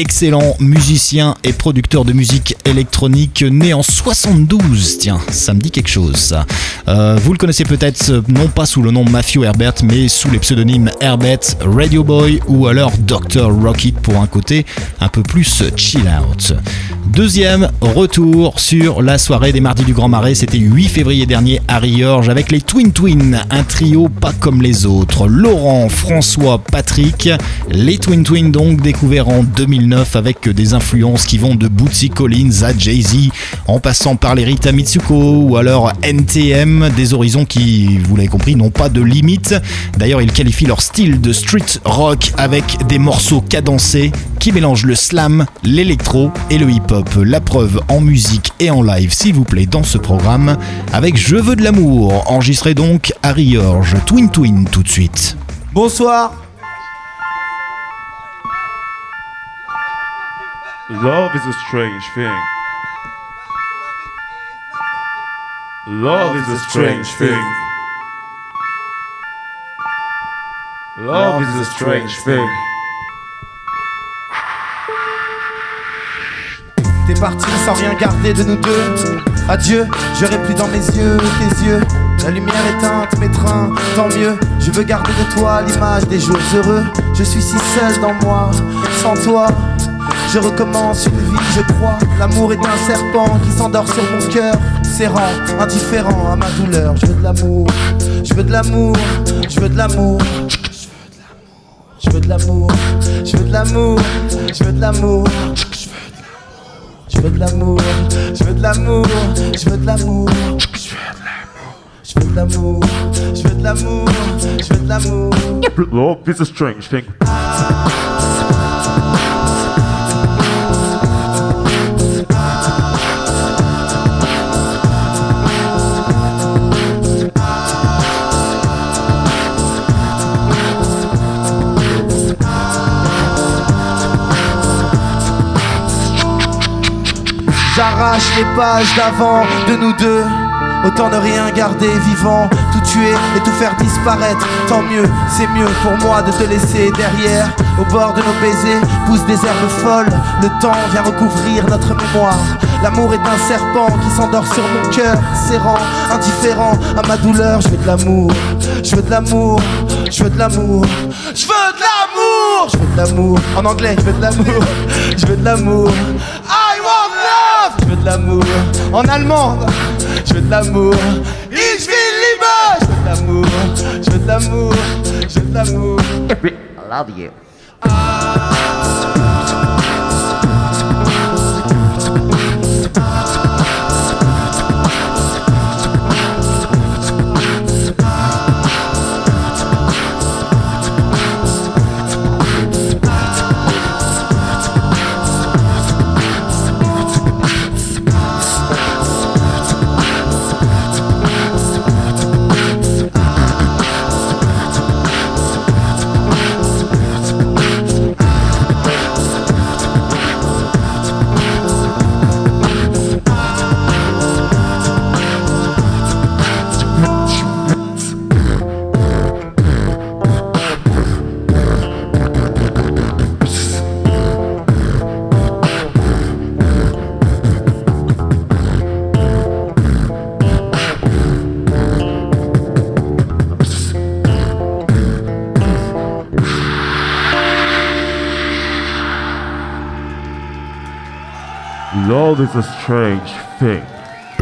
Excellent musicien et producteur de musique électronique né en 72. Tiens, ça me dit quelque chose. Euh, vous le connaissez peut-être euh, non pas sous le nom Matthew Herbert, mais sous les pseudonymes Herbert, Radio Boy ou alors Dr. Rocket pour un côté un peu plus chill out. Deuxième retour sur la soirée des mardis du Grand Marais, c'était 8 février dernier à Riorge avec les Twin Twin, un trio pas comme les autres. Laurent, François, Patrick, les Twin Twin donc découverts en 2009 avec des influences qui vont de Bootsy Collins à Jay-Z en passant par les Rita Mitsuko ou alors NTM, des horizons qui, vous l'avez compris, n'ont pas de limite. D'ailleurs, ils qualifient leur style de street rock avec des morceaux cadencés qui mélangent le slam, l'électro et le hip-hop. La preuve en musique et en live, s'il vous plaît, dans ce programme avec Je veux de l'amour, enregistré donc à Riorge, Twin Twin tout de suite. Bonsoir. Love is a strange thing. Love is a strange thing. Love is a strange thing. T'es parti sans rien garder de nous deux. Adieu, j'aurai plus dans mes yeux tes yeux. La lumière éteinte, mes trains, tant mieux. Je veux garder de toi l'image des jours heureux. Je suis si seul dans moi, sans toi. Je recommence une vie, je crois. L'amour est un serpent qui s'endort sur mon cœur, serrant, indifférent à ma douleur. Je veux de l'amour, je veux de l'amour, je veux de l'amour. Je veux de l'amour, je veux de l'amour, je veux de l'amour. Je veux de l'amour, je veux de l'amour, je veux de l'amour. Je veux de l'amour, je veux de l'amour, je veux de l'amour. Love is a strange thing. J'arrache les pages d'avant de nous deux. Autant ne rien garder vivant, tout tuer et tout faire disparaître. Tant mieux, c'est mieux pour moi de te laisser derrière. Au bord de nos baisers poussent des herbes folles. Le temps vient recouvrir notre mémoire. L'amour est un serpent qui s'endort sur mon cœur, serrant, indifférent à ma douleur. Je veux de l'amour, je veux de l'amour, je veux de l'amour. Je veux de l'amour, je veux l'amour. En anglais, je veux de l'amour, je veux de l'amour. De l'amour. En allemand, je veux de l'amour. Ich will Liebe, je veux de l'amour, je veux de l'amour, je veux de l'amour. I love you.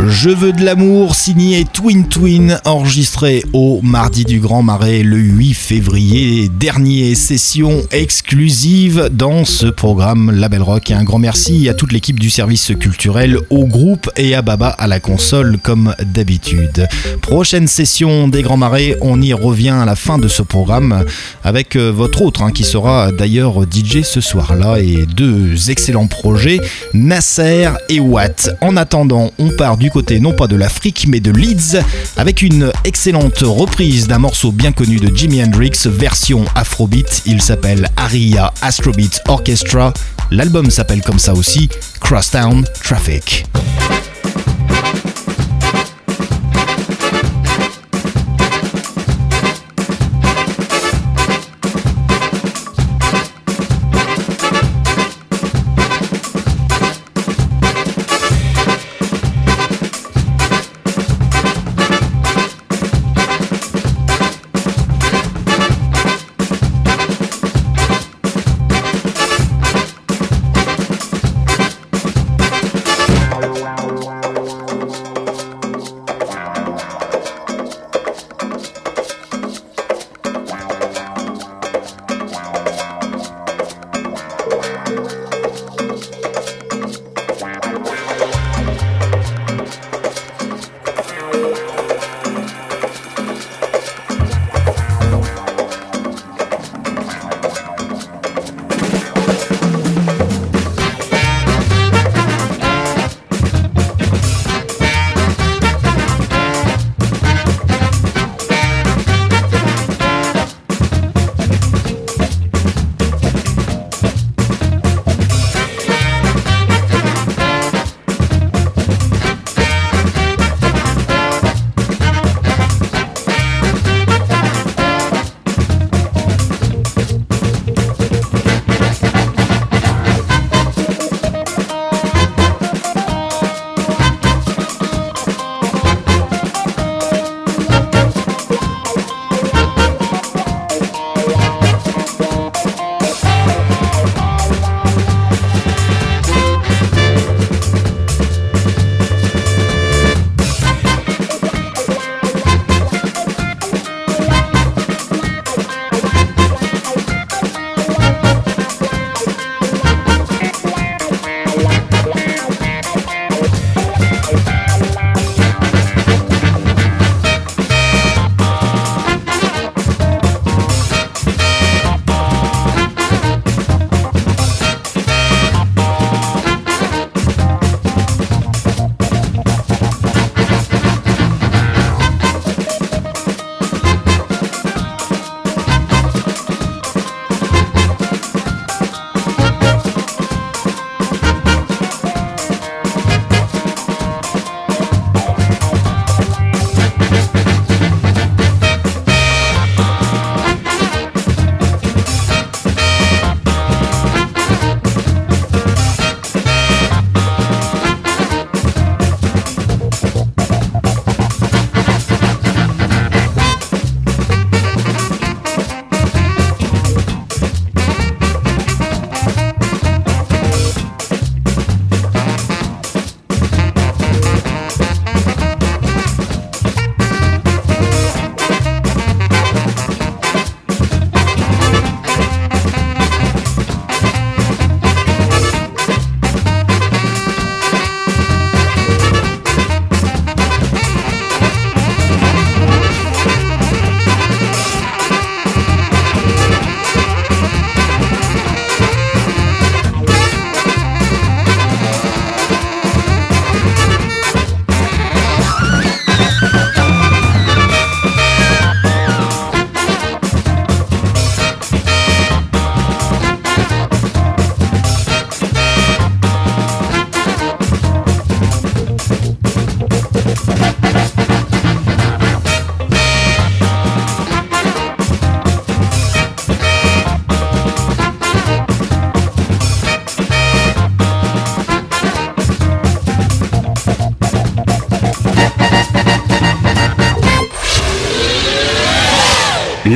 Je veux de l'amour, signé Twin Twin, enregistré au Mardi du Grand Marais le 8 février dernier. Session exclusive exclusive dans ce programme Label Rock. Et un grand merci à toute l'équipe du service culturel, au groupe et à Baba à la console comme d'habitude. Prochaine session des Grands Marais, on y revient à la fin de ce programme avec euh, votre autre hein, qui sera d'ailleurs DJ ce soir-là et deux excellents projets, Nasser et Watt. En attendant, on part du côté non pas de l'Afrique mais de Leeds avec une excellente reprise d'un morceau bien connu de Jimi Hendrix, version Afrobeat. Il s'appelle Harry Astrobeat Orchestra. L'album s'appelle comme ça aussi, Crosstown Traffic.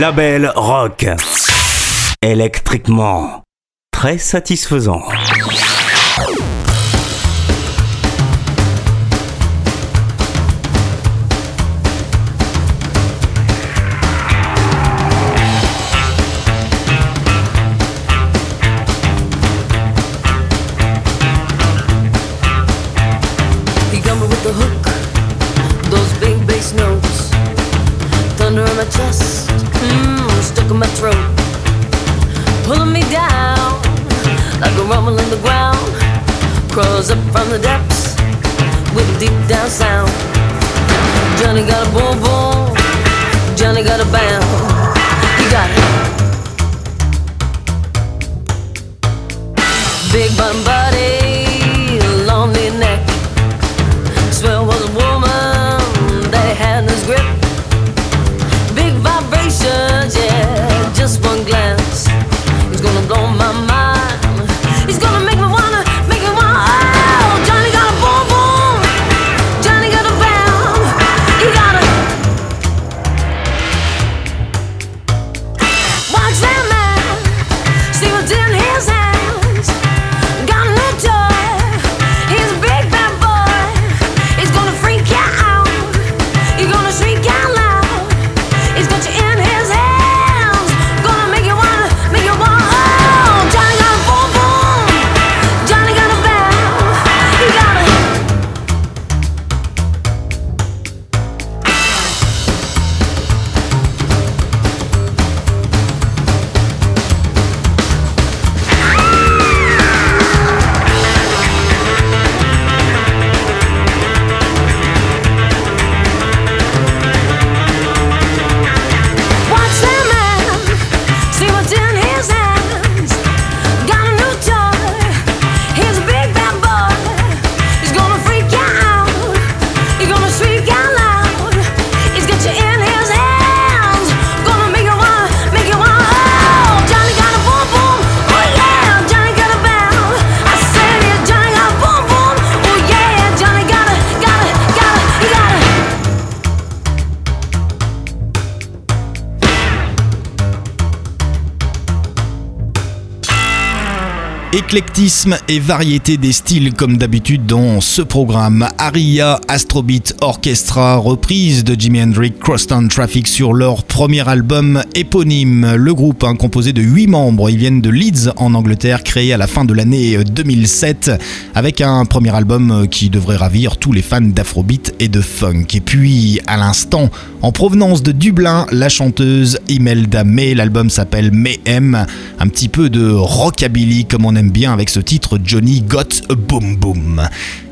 Label rock. Électriquement. Très satisfaisant. Et variété des styles comme d'habitude dans ce programme. Aria Astrobeat Orchestra, reprise de Jimi Hendrix Crosstown Traffic sur leur premier album éponyme. Le groupe, hein, composé de 8 membres, ils viennent de Leeds en Angleterre, créé à la fin de l'année 2007, avec un premier album qui devrait ravir tous les fans d'Afrobeat et de funk. Et puis, à l'instant, en provenance de Dublin, la chanteuse Imelda May, l'album s'appelle Mayhem, un petit peu de rockabilly comme on aime bien avec ce titre Johnny Got a Boom Boom.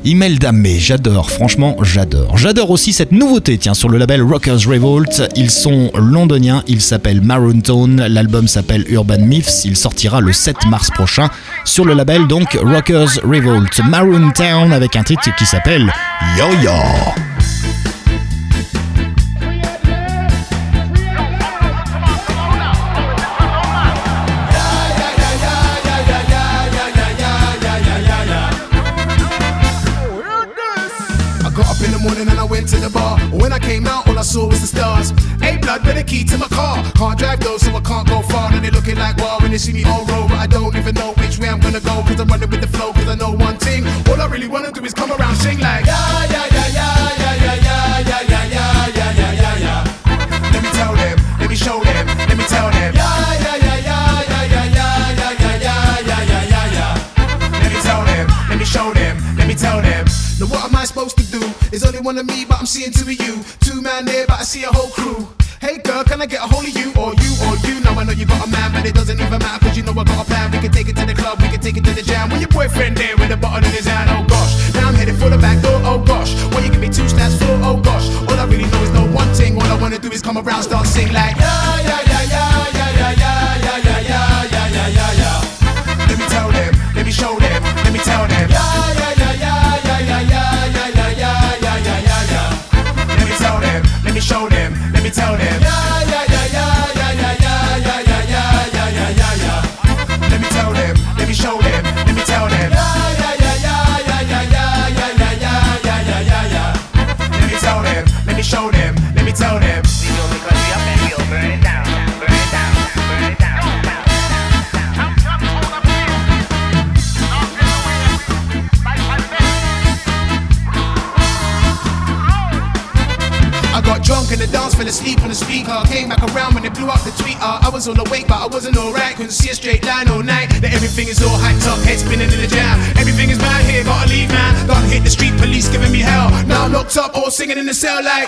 Imelda May, j'adore, franchement j'adore. J'adore aussi cette nouveauté, tiens, sur le label Rockers Revolt. Ils sont londoniens, ils s'appellent Maroon Tone, l'album s'appelle Urban Myths, il sortira le 7 mars prochain sur le label donc Rockers Revolt. Maroon Town avec un titre qui s'appelle Yo Yo. Better key to my car. Can't drive though, so I can't go far. And they looking like wow when they see me on road. But I don't even know which way I'm gonna go. Cause I'm running with the flow, cause I know one thing. All I really wanna do is come around, sing like, yeah, yeah, yeah, yeah, yeah, yeah, yeah, yeah, yeah, yeah, yeah, yeah, yeah, yeah. Let me tell them, let me show them, let me tell them. Yeah, yeah, yeah, yeah, yeah, yeah, yeah, yeah, yeah, yeah, yeah, yeah. Let me tell them, let me show them, let me tell them. Now what am I supposed to do? There's only one of me, but I'm seeing two of you. Two man there, but I see a whole crew. Hey girl, can I get a hold of you? Or you, or you? Now I know you got a man, but it doesn't even matter, cause you know I got a plan. We can take it to the club, we can take it to the jam. With your boyfriend there with a bottle in his hand, oh gosh. Now I'm headed for the back door, oh gosh. Well, you give me two snaps for, oh gosh. Everything is all hyped up, head spinning in the jam. Everything is bad here, gotta leave, man. Done hit the street, police giving me hell. Now I'm locked up, all singing in the cell like.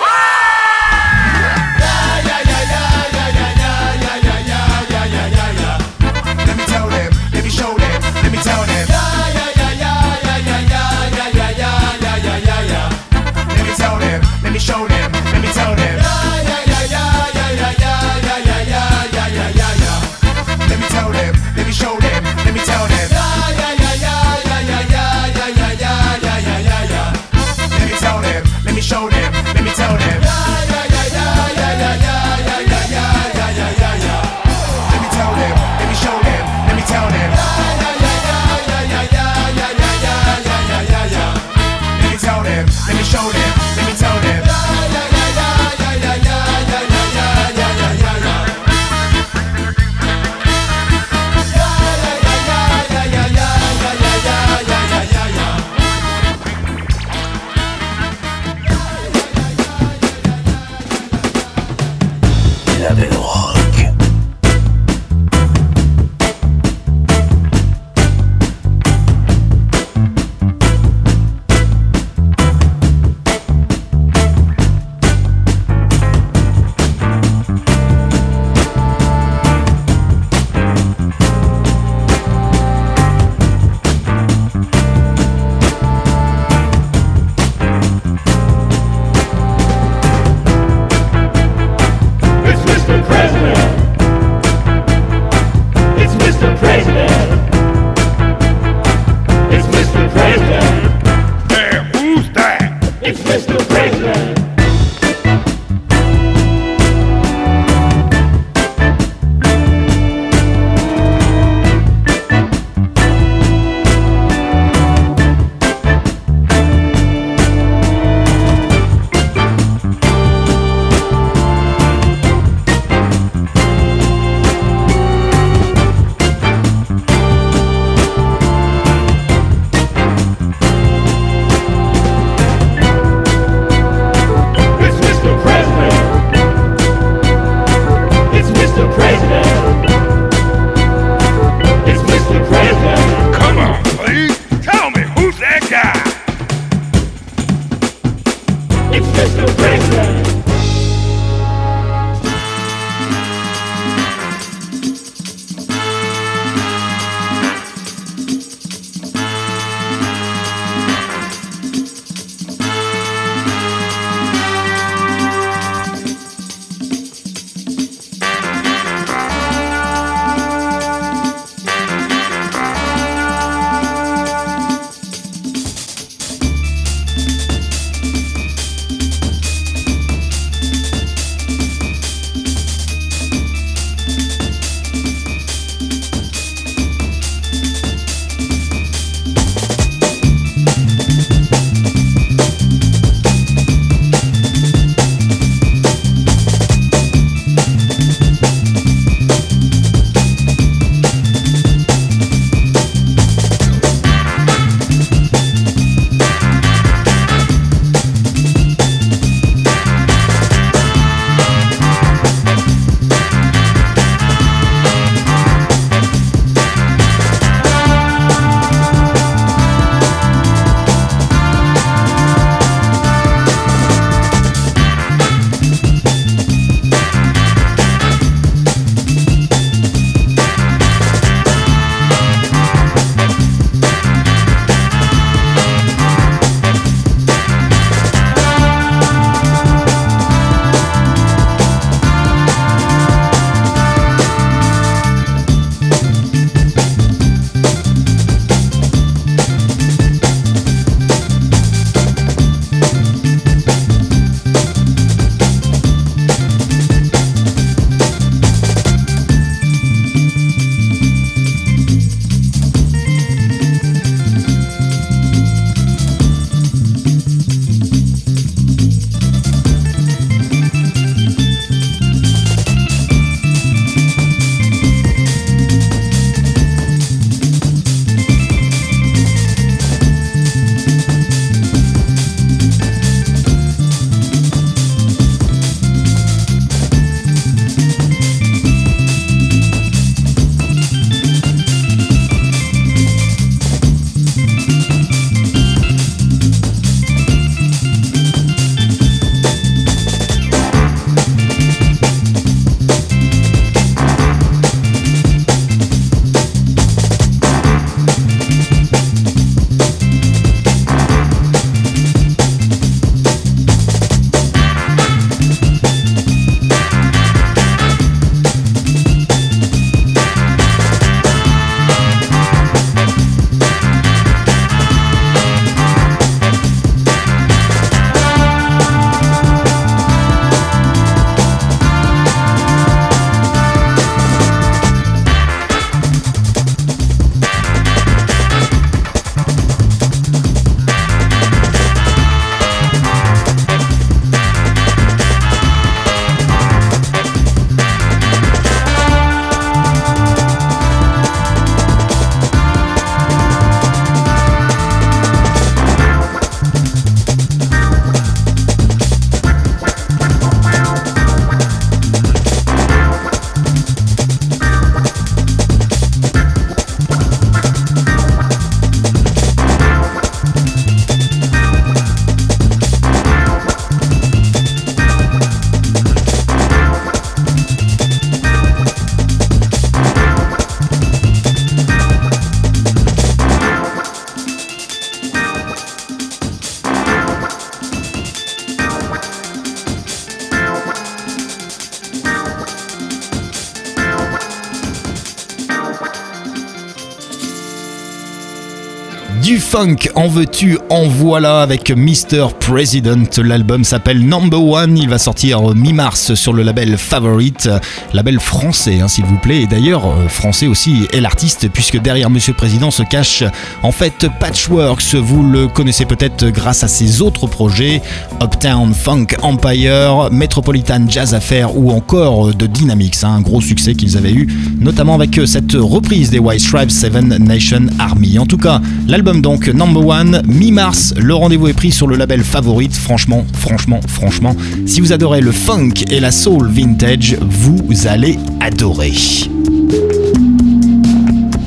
Funk, en veux-tu, en voilà avec Mr. President. L'album s'appelle Number One. Il va sortir mi-mars sur le label Favorite, label français, hein, s'il vous plaît. Et d'ailleurs, euh, français aussi est l'artiste, puisque derrière Monsieur Président se cache en fait Patchworks. Vous le connaissez peut-être grâce à ses autres projets Uptown Funk Empire, Metropolitan Jazz Affair ou encore de Dynamics, hein, un gros succès qu'ils avaient eu, notamment avec cette reprise des White Stripes Seven Nation Army. En tout cas, l'album donc Number One, mi-mars, le rendez-vous est pris sur le label Favorite. Franchement, franchement, franchement, si vous adorez le funk et la soul vintage, vous allez adorer.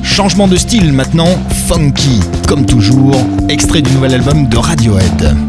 Changement de style maintenant, funky, comme toujours, extrait du nouvel album de Radiohead.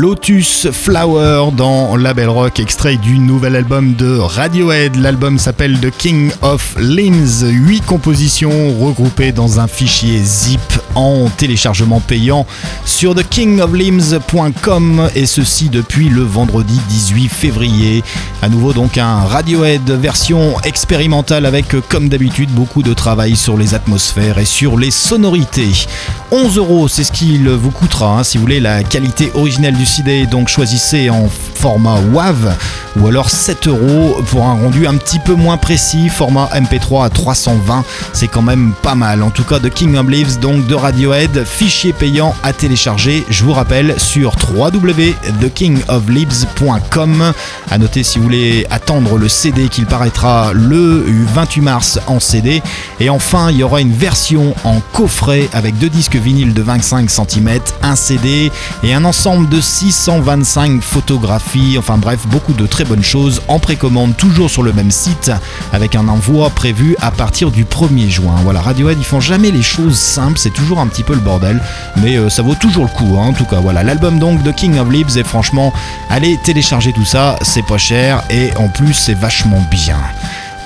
Lotus Flower dans Label Rock, extrait du nouvel album de Radiohead. L'album s'appelle The King of Limbs. 8 compositions regroupées dans un fichier zip en téléchargement payant sur thekingoflimbs.com et ceci depuis le vendredi 18 février. À nouveau donc un Radiohead version expérimentale avec comme d'habitude beaucoup de travail sur les atmosphères et sur les sonorités. 11 euros, c'est ce qu'il vous coûtera hein, si vous voulez la qualité originelle du CD. Donc choisissez en format WAV ou alors 7 euros pour un rendu un petit peu moins précis, format MP3 à 320. C'est quand même pas mal. En tout cas, The King of Leaves, donc de Radiohead, fichier payant à télécharger. Je vous rappelle sur www.thekingofleaves.com. À noter si vous voulez attendre le CD qu'il paraîtra le 28 mars en CD. Et enfin, il y aura une version en coffret avec deux disques vinyles de 25 cm, un CD et un ensemble de 625 photographies. Enfin bref, beaucoup de très bonnes choses en précommande toujours sur le même site avec un envoi prévu à partir du 1er juin. Voilà, Radiohead, ils font jamais les choses simples, c'est toujours un petit peu le bordel, mais euh, ça vaut toujours le coup. hein. En tout cas, voilà, l'album donc de King of Leaves et franchement, allez télécharger tout ça, c'est pas cher et en plus c'est vachement bien.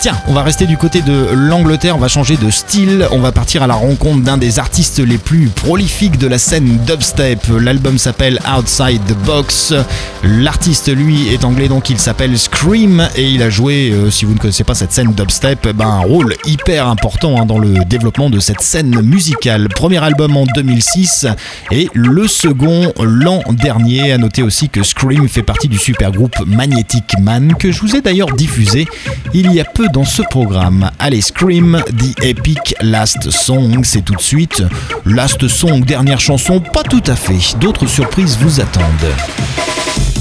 Tiens, on va rester du côté de l'Angleterre, on va changer de style, on va partir à la rencontre d'un des artistes les plus prolifiques de la scène dubstep. L'album s'appelle Outside the Box. L'artiste, lui, est anglais, donc il s'appelle Scream et il a joué, euh, si vous ne connaissez pas cette scène dubstep, ben, un rôle hyper important hein, dans le développement de cette scène musicale. Premier album en 2006 et le second l'an dernier. À noter aussi que Scream fait partie du super groupe Magnetic Man que je vous ai d'ailleurs diffusé il y a peu dans ce programme. Allez, Scream, The Epic Last Song, c'est tout de suite. Last Song, dernière chanson, pas tout à fait. D'autres surprises vous attendent.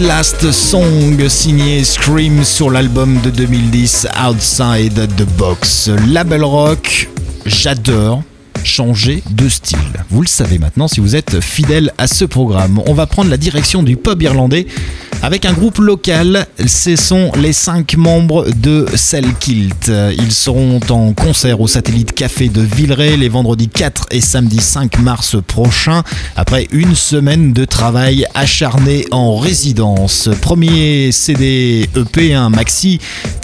Last Song signé Scream sur l'album de 2010 Outside the Box. Label rock, j'adore changer de style. Vous le savez maintenant si vous êtes fidèle à ce programme. On va prendre la direction du pub irlandais avec un groupe local. Ce sont les cinq membres de Selkilt. Ils seront en concert au Satellite Café de Villeray les vendredis 4 et samedi 5 mars prochains après une semaine de travail acharné en résidence. Premier CD EP, un maxi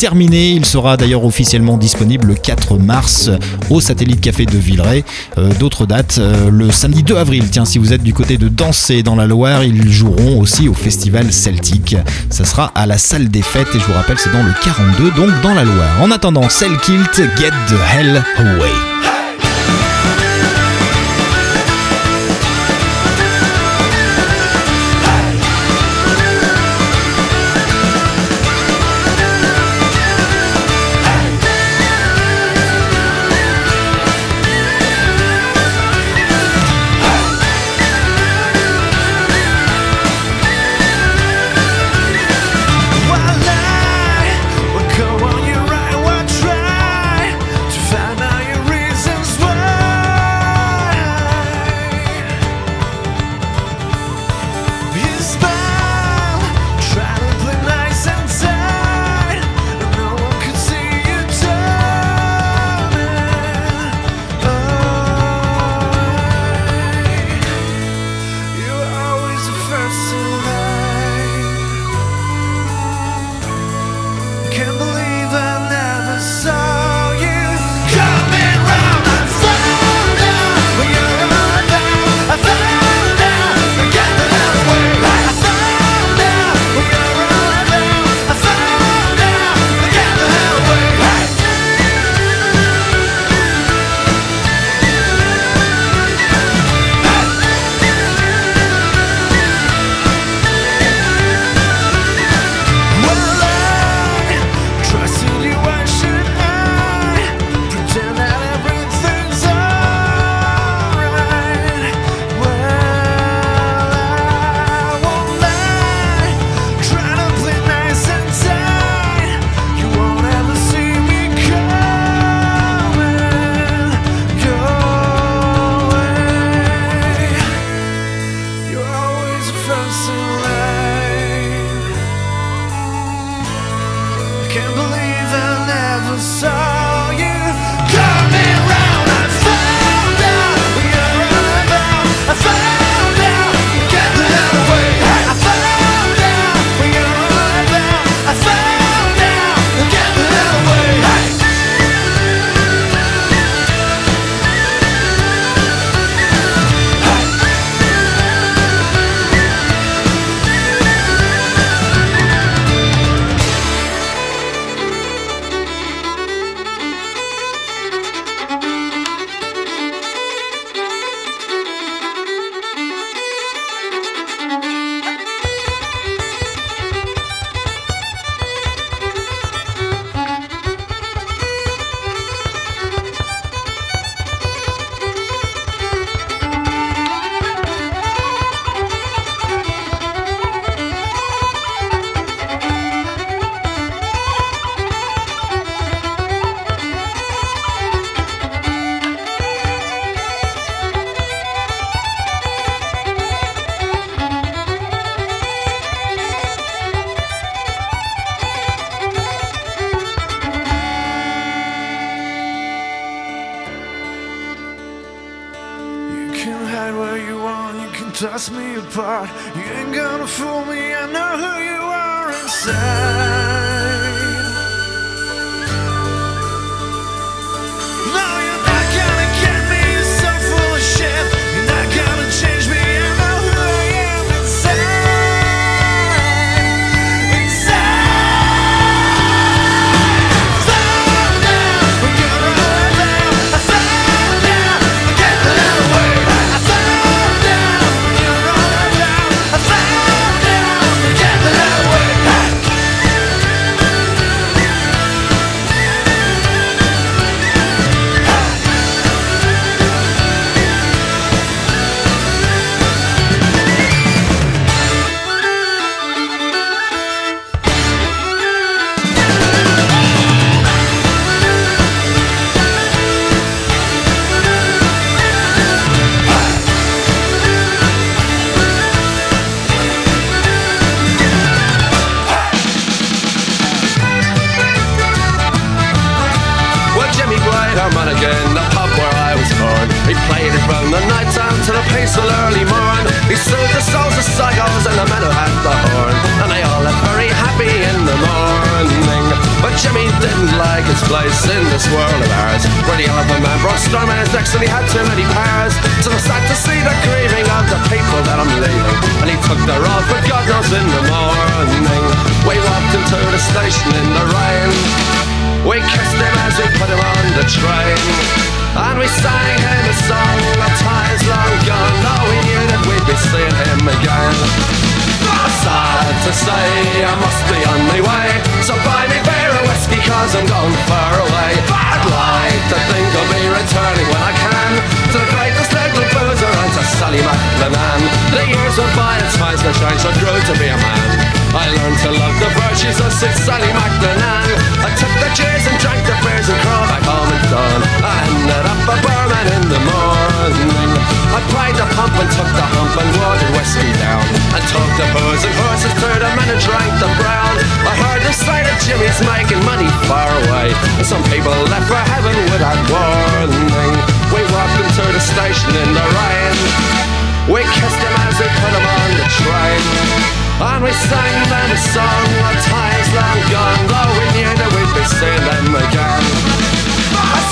terminé. Il sera d'ailleurs officiellement disponible le 4 mars au Satellite Café de Villeray. Euh, D'autres dates, euh, le samedi 2 avril, tiens, si vous êtes du côté de Danser dans la Loire, ils joueront aussi au Festival Celtique. Ça sera à la salle des fêtes et je vous rappelle, c'est dans le 42, donc dans la Loire. En attendant, Selkilt, Get the Hell Away. In the rain. We kissed him as we put him on the train. And we sang them a song of times long gone, though we knew that we'd be seeing them again.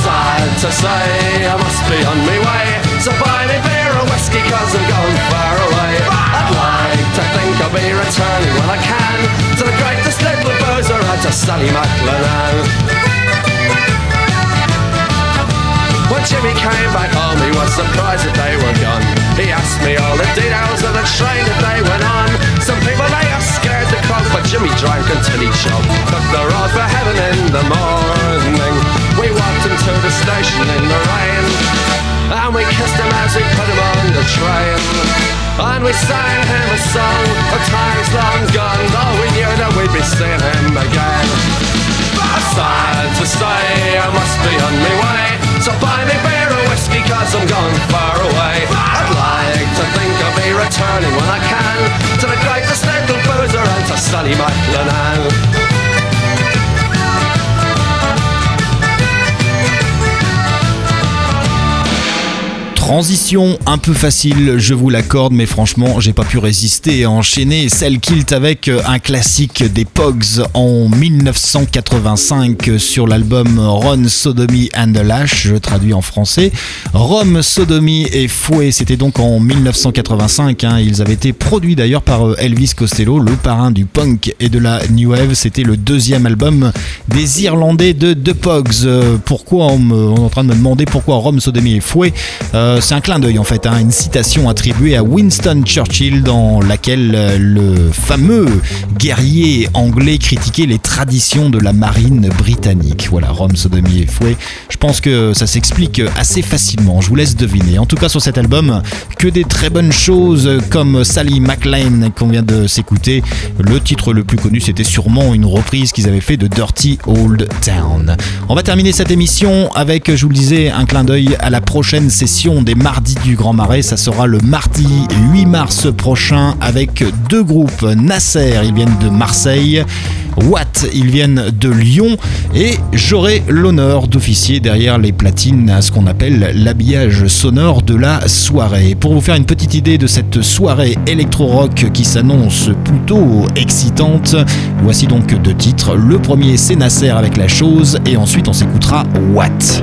Sad to say, I must be on my way. So buy me beer or whiskey, cause I'm going far away. I'd like to think I'll be returning when I can to the greatest little boozer and to Sally McLennan. Jimmy came back home, he was surprised that they were gone. He asked me all the details of the train that they went on. Some people they are scared to croak, but Jimmy drank until he choked. Took the road for heaven in the morning. We walked into the station in the rain, and we kissed him as we put him on the train. And we sang him a song of times long gone, though we knew that we'd be seeing him again. Sad to say, I must be on my way. So buy me beer or whiskey, cause I'm going far away. I'd like to think I'll be returning when I can to the greatest little boozer and to Sally McLennan. Transition un peu facile, je vous l'accorde, mais franchement, j'ai pas pu résister à enchaîner celle Kilt avec un classique des Pogs en 1985 sur l'album Run Sodomy and the Lash, je traduis en français. Rome, Sodomy et Fouet, c'était donc en 1985. hein. Ils avaient été produits d'ailleurs par euh, Elvis Costello, le parrain du punk et de la New Wave. C'était le deuxième album des Irlandais de The Pogs. Euh, Pourquoi on, est en train de me demander pourquoi Rome, Sodomy et Fouet Euh, C'est un clin d'œil en fait, hein, une citation attribuée à Winston Churchill dans laquelle euh, le fameux guerrier anglais critiquait les traditions de la marine britannique. Voilà, Rome, Sodomy et Fouet. Je pense que ça s'explique assez facilement, je vous laisse deviner. En tout cas sur cet album, que des très bonnes choses comme Sally McLean qu'on vient de s'écouter. Le titre le plus connu c'était sûrement une reprise qu'ils avaient fait de Dirty Old Town. On va terminer cette émission avec, je vous le disais, un clin d'œil à la prochaine session des Mardis du Grand Marais. Ça sera le mardi 8 mars prochain avec deux groupes. Nasser, ils viennent de Marseille. Watt, ils viennent de Lyon. Et j'aurai l'honneur d'officier derrière les platines à ce qu'on appelle l'habillage sonore de la soirée. Pour vous faire une petite idée de cette soirée électro-rock qui s'annonce plutôt excitante, voici donc deux titres. Le premier, c'est Nasser avec la chose. Et ensuite, on s'écoutera Watt.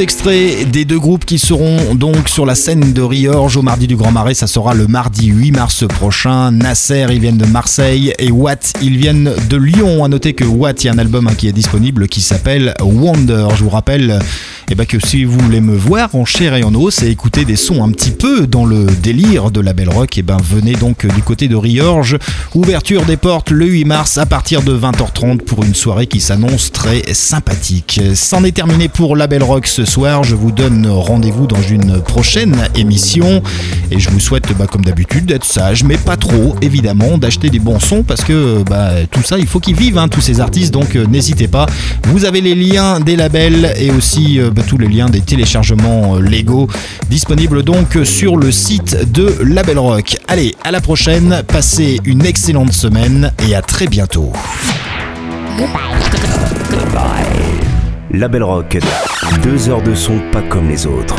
Extraits des deux groupes qui seront donc sur la scène de Riorge au mardi du Grand Marais. Ça sera le mardi 8 mars prochain. Nasser, ils viennent de Marseille et Watt, ils viennent de Lyon. À noter que Watt, il y a un album hein, qui est disponible qui s'appelle Wonder. Je vous rappelle eh ben, que si vous voulez me voir en chair et en os et écouter des sons un petit peu dans le délire de la Belle Rock, eh ben, venez donc du côté de Riorge. Ouverture des portes le 8 mars à partir de 20h30 pour une soirée qui s'annonce très sympathique. C'en est terminé pour la Belle Rock ce soir. Je vous donne rendez-vous dans une prochaine émission et je vous souhaite, bah, comme d'habitude, d'être sage, mais pas trop, évidemment, d'acheter des bons sons parce que bah, tout ça, il faut qu'ils vivent, hein, tous ces artistes. Donc euh, n'hésitez pas. Vous avez les liens des labels et aussi bah, tous les liens des téléchargements euh, légaux disponibles donc sur le site de Label Rock. Allez, à la prochaine, passez une excellente semaine et à très bientôt. La Belle Rock, deux heures de son pas comme les autres.